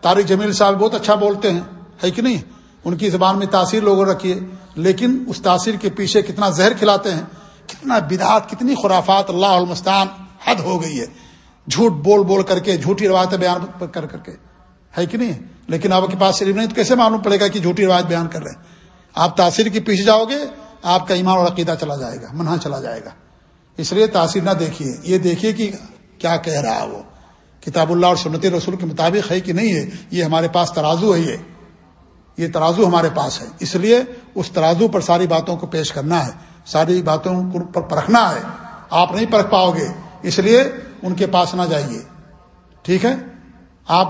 طارق جمیل صاحب بہت اچھا بولتے ہیں، ہے کہ نہیں؟ ان کی زبان میں تاثیر لوگوں رکھیے لیکن اس تاثیر کے پیچھے کتنا زہر کھلاتے ہیں، کتنا بدعات، کتنی خرافات اللہ المستان حد ہو گئی ہے۔ جھوٹ بول بول کر کے، جھوٹی روایتیں بیان کر کر کے، ہے کہ نہیں؟ لیکن آپ کے پاس صرف نہیں، تو کیسے معلوم پڑے گا کہ جھوٹی روایت بیان کر رہے ہیں؟ آپ تاثیر کے پیچھے جاؤ گے آپ کا ایمان اور عقیدہ چلا جائے گا منہا چلا جائے گا۔ اس لیے تاثیر نہ دیکھیے۔ یہ دیکھیے کہ کیا کہہ رہا ہے وہ۔ کتاب اللہ اور سنت رسول کے مطابق ہے کہ نہیں ہے؟ یہ ہمارے پاس ترازو ہے یہ۔ یہ ترازو ہمارے پاس ہے۔ اس لیے اس ترازو پر ساری باتوں کو پیش کرنا ہے۔ ساری باتوں پر پرکھنا ہے۔ آپ نہیں پرکھ پاؤ گے۔ اس لیے ان کے پاس نہ جائیے۔ ٹھیک ہے؟ آپ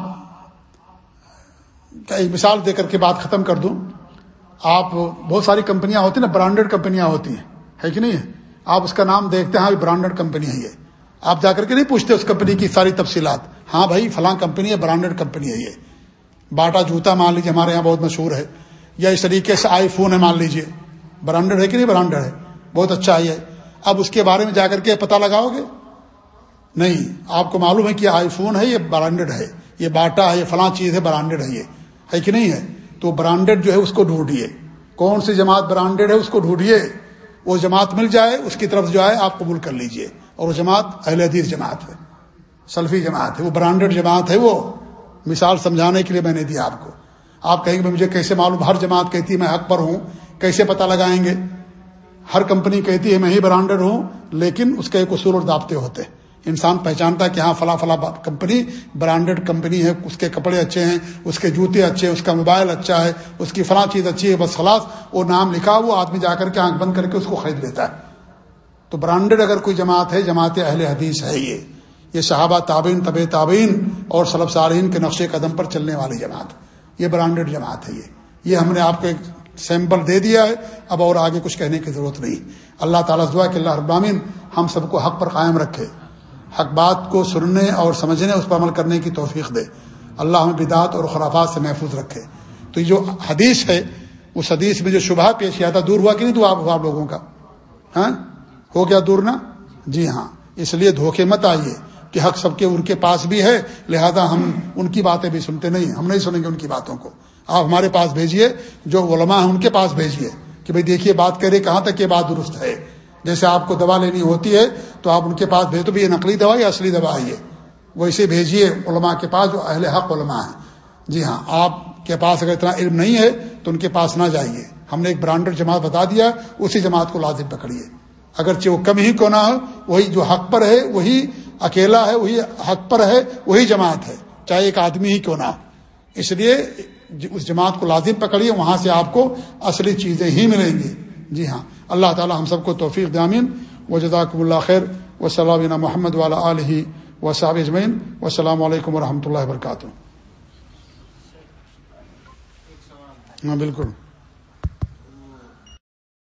ایک مثال دے کر کے بات ختم کر دوں۔ آپ بہت ساری کمپنیاں ہوتی ہیں نا برانڈیڈ کمپنیاں ہوتی ہیں۔ ہے کہ نہیں؟ ہے آپ اس کا نام دیکھتے ہیں ہاں، برانڈیڈ کمپنی ہے یہ۔ آپ جا کر کے نہیں پوچھتے اس کمپنی کی ساری تفصیلات۔ ہاں بھائی، فلاں کمپنی ہے برانڈیڈ کمپنی ہے یہ۔ باٹا جوتا مان لیجیے ہمارے یہاں بہت مشہور ہے۔ یا اس طریقے سے آئی فون ہے مان لیجیے برانڈیڈ ہے کہ نہیں برانڈیڈ ہے؟ بہت اچھا ہے اب اس کے بارے میں جا کر کے پتہ لگاؤ گے؟ نہیں۔ آپ کو معلوم ہے کہ آئی فون ہے، یہ برانڈیڈ ہے۔ یہ باٹا ہے، یہ فلاں چیز ہے برانڈیڈ ہے یہ۔ ہے کہ نہیں ہے؟ تو برانڈیڈ جو ہے اس کو ڈھونڈیے۔ کون سی جماعت برانڈیڈ ہے اس کو ڈھونڈیے۔ وہ جماعت مل جائے، اس کی طرف جو ہے آپ قبول کر لیجیے۔ اور وہ جماعت اہل حدیث جماعت ہے۔ سلفی جماعت ہے۔ وہ برانڈیڈ جماعت ہے وہ۔ مثال سمجھانے کے لیے میں نے دیا آپ کو۔ آپ کہیں گے، مجھے کیسے معلوم؟ ہر جماعت کہتی ہے میں حق پر ہوں۔ کیسے پتہ لگائیں گے؟ ہر کمپنی کہتی ہے میں ہی برانڈیڈ ہوں، لیکن اس کے ایک اصول اور ضابطے ہوتے ہیں۔ انسان پہچانتا ہے کہ ہاں فلاں فلاں کمپنی برانڈیڈ کمپنی ہے، اس کے کپڑے اچھے ہیں، اس کے جوتے اچھے ہیں، اس کا موبائل اچھا ہے، اس کی فلاں چیز اچھی ہے، بس خلاص، وہ نام لکھا، وہ آدمی جا کر کے آنکھ بند کر کے اس کو خرید لیتا ہے۔ تو برانڈیڈ اگر کوئی جماعت ہے، جماعت اہل حدیث ہے یہ۔ یہ صحابہ تابین طب تعبین اور سلب سارین کے نقشے قدم پر چلنے والی جماعت۔ یہ برانڈیڈ جماعت ہے یہ۔ یہ ہم نے آپ کو ایک سیمپل دے دیا ہے۔ اب اور آگے کچھ کہنے کی ضرورت نہیں۔ اللہ تعالیٰ دعا کہ اللہ ابامین ہم سب کو حق پر قائم رکھے۔ حق بات کو سننے اور سمجھنے، اس پر عمل کرنے کی توفیق دے۔ اللہ ہمیں بدعت اور خرافات سے محفوظ رکھے۔ تو یہ جو حدیث ہے، اس حدیث میں جو شبہ پیش کیا تھا، دور ہوا کہ نہیں تو آپ آپ لوگوں کا؟ ہاں؟ ہو گیا دور نا؟ جی ہاں۔ اس لیے دھوکے مت آئیے کہ حق سب کے ان کے پاس بھی ہے، لہذا ہم ان کی باتیں بھی سنتے نہیں ہم نہیں سنیں گے ان کی باتوں کو۔ آپ ہمارے پاس بھیجیے جو علماء ہیں، ان کے پاس بھیجیے کہ بھائی دیکھیے بات کرے، کہاں تک یہ بات درست ہے؟ جیسے آپ کو دوا لینی ہوتی ہے تو آپ ان کے پاس بھیج تو بھی یہ نقلی دوا یا اصلی دوا ہے وہ اسے بھیجیے، علماء کے پاس جو اہل حق علماء ہیں۔ جی ہاں آپ کے پاس اگر اتنا علم نہیں ہے تو ان کے پاس نہ جائیے۔ ہم نے ایک برانڈڈ جماعت بتا دیا، اسی جماعت کو لازم پکڑیے۔ اگرچہ وہ کم ہی کو نہ ہو، وہی جو حق پر ہے، وہی اکیلا ہے، وہی حق پر ہے، وہی جماعت ہے۔ چاہے ایک آدمی ہی کیوں نہ ہو۔ اس لیے جی، اس جماعت کو لازم پکڑیے، وہاں سے آپ کو اصلی چیزیں ہی ملیں گی۔ جی ہاں۔ اللہ تعالی ہم سب کو توفیق دامین و جزاکم اللہ خیر۔ و صلاح محمد والا علیہ و صاب اجمین و السلام علیکم و رحمۃ اللہ وبرکاتہ۔ ہاں بالکل۔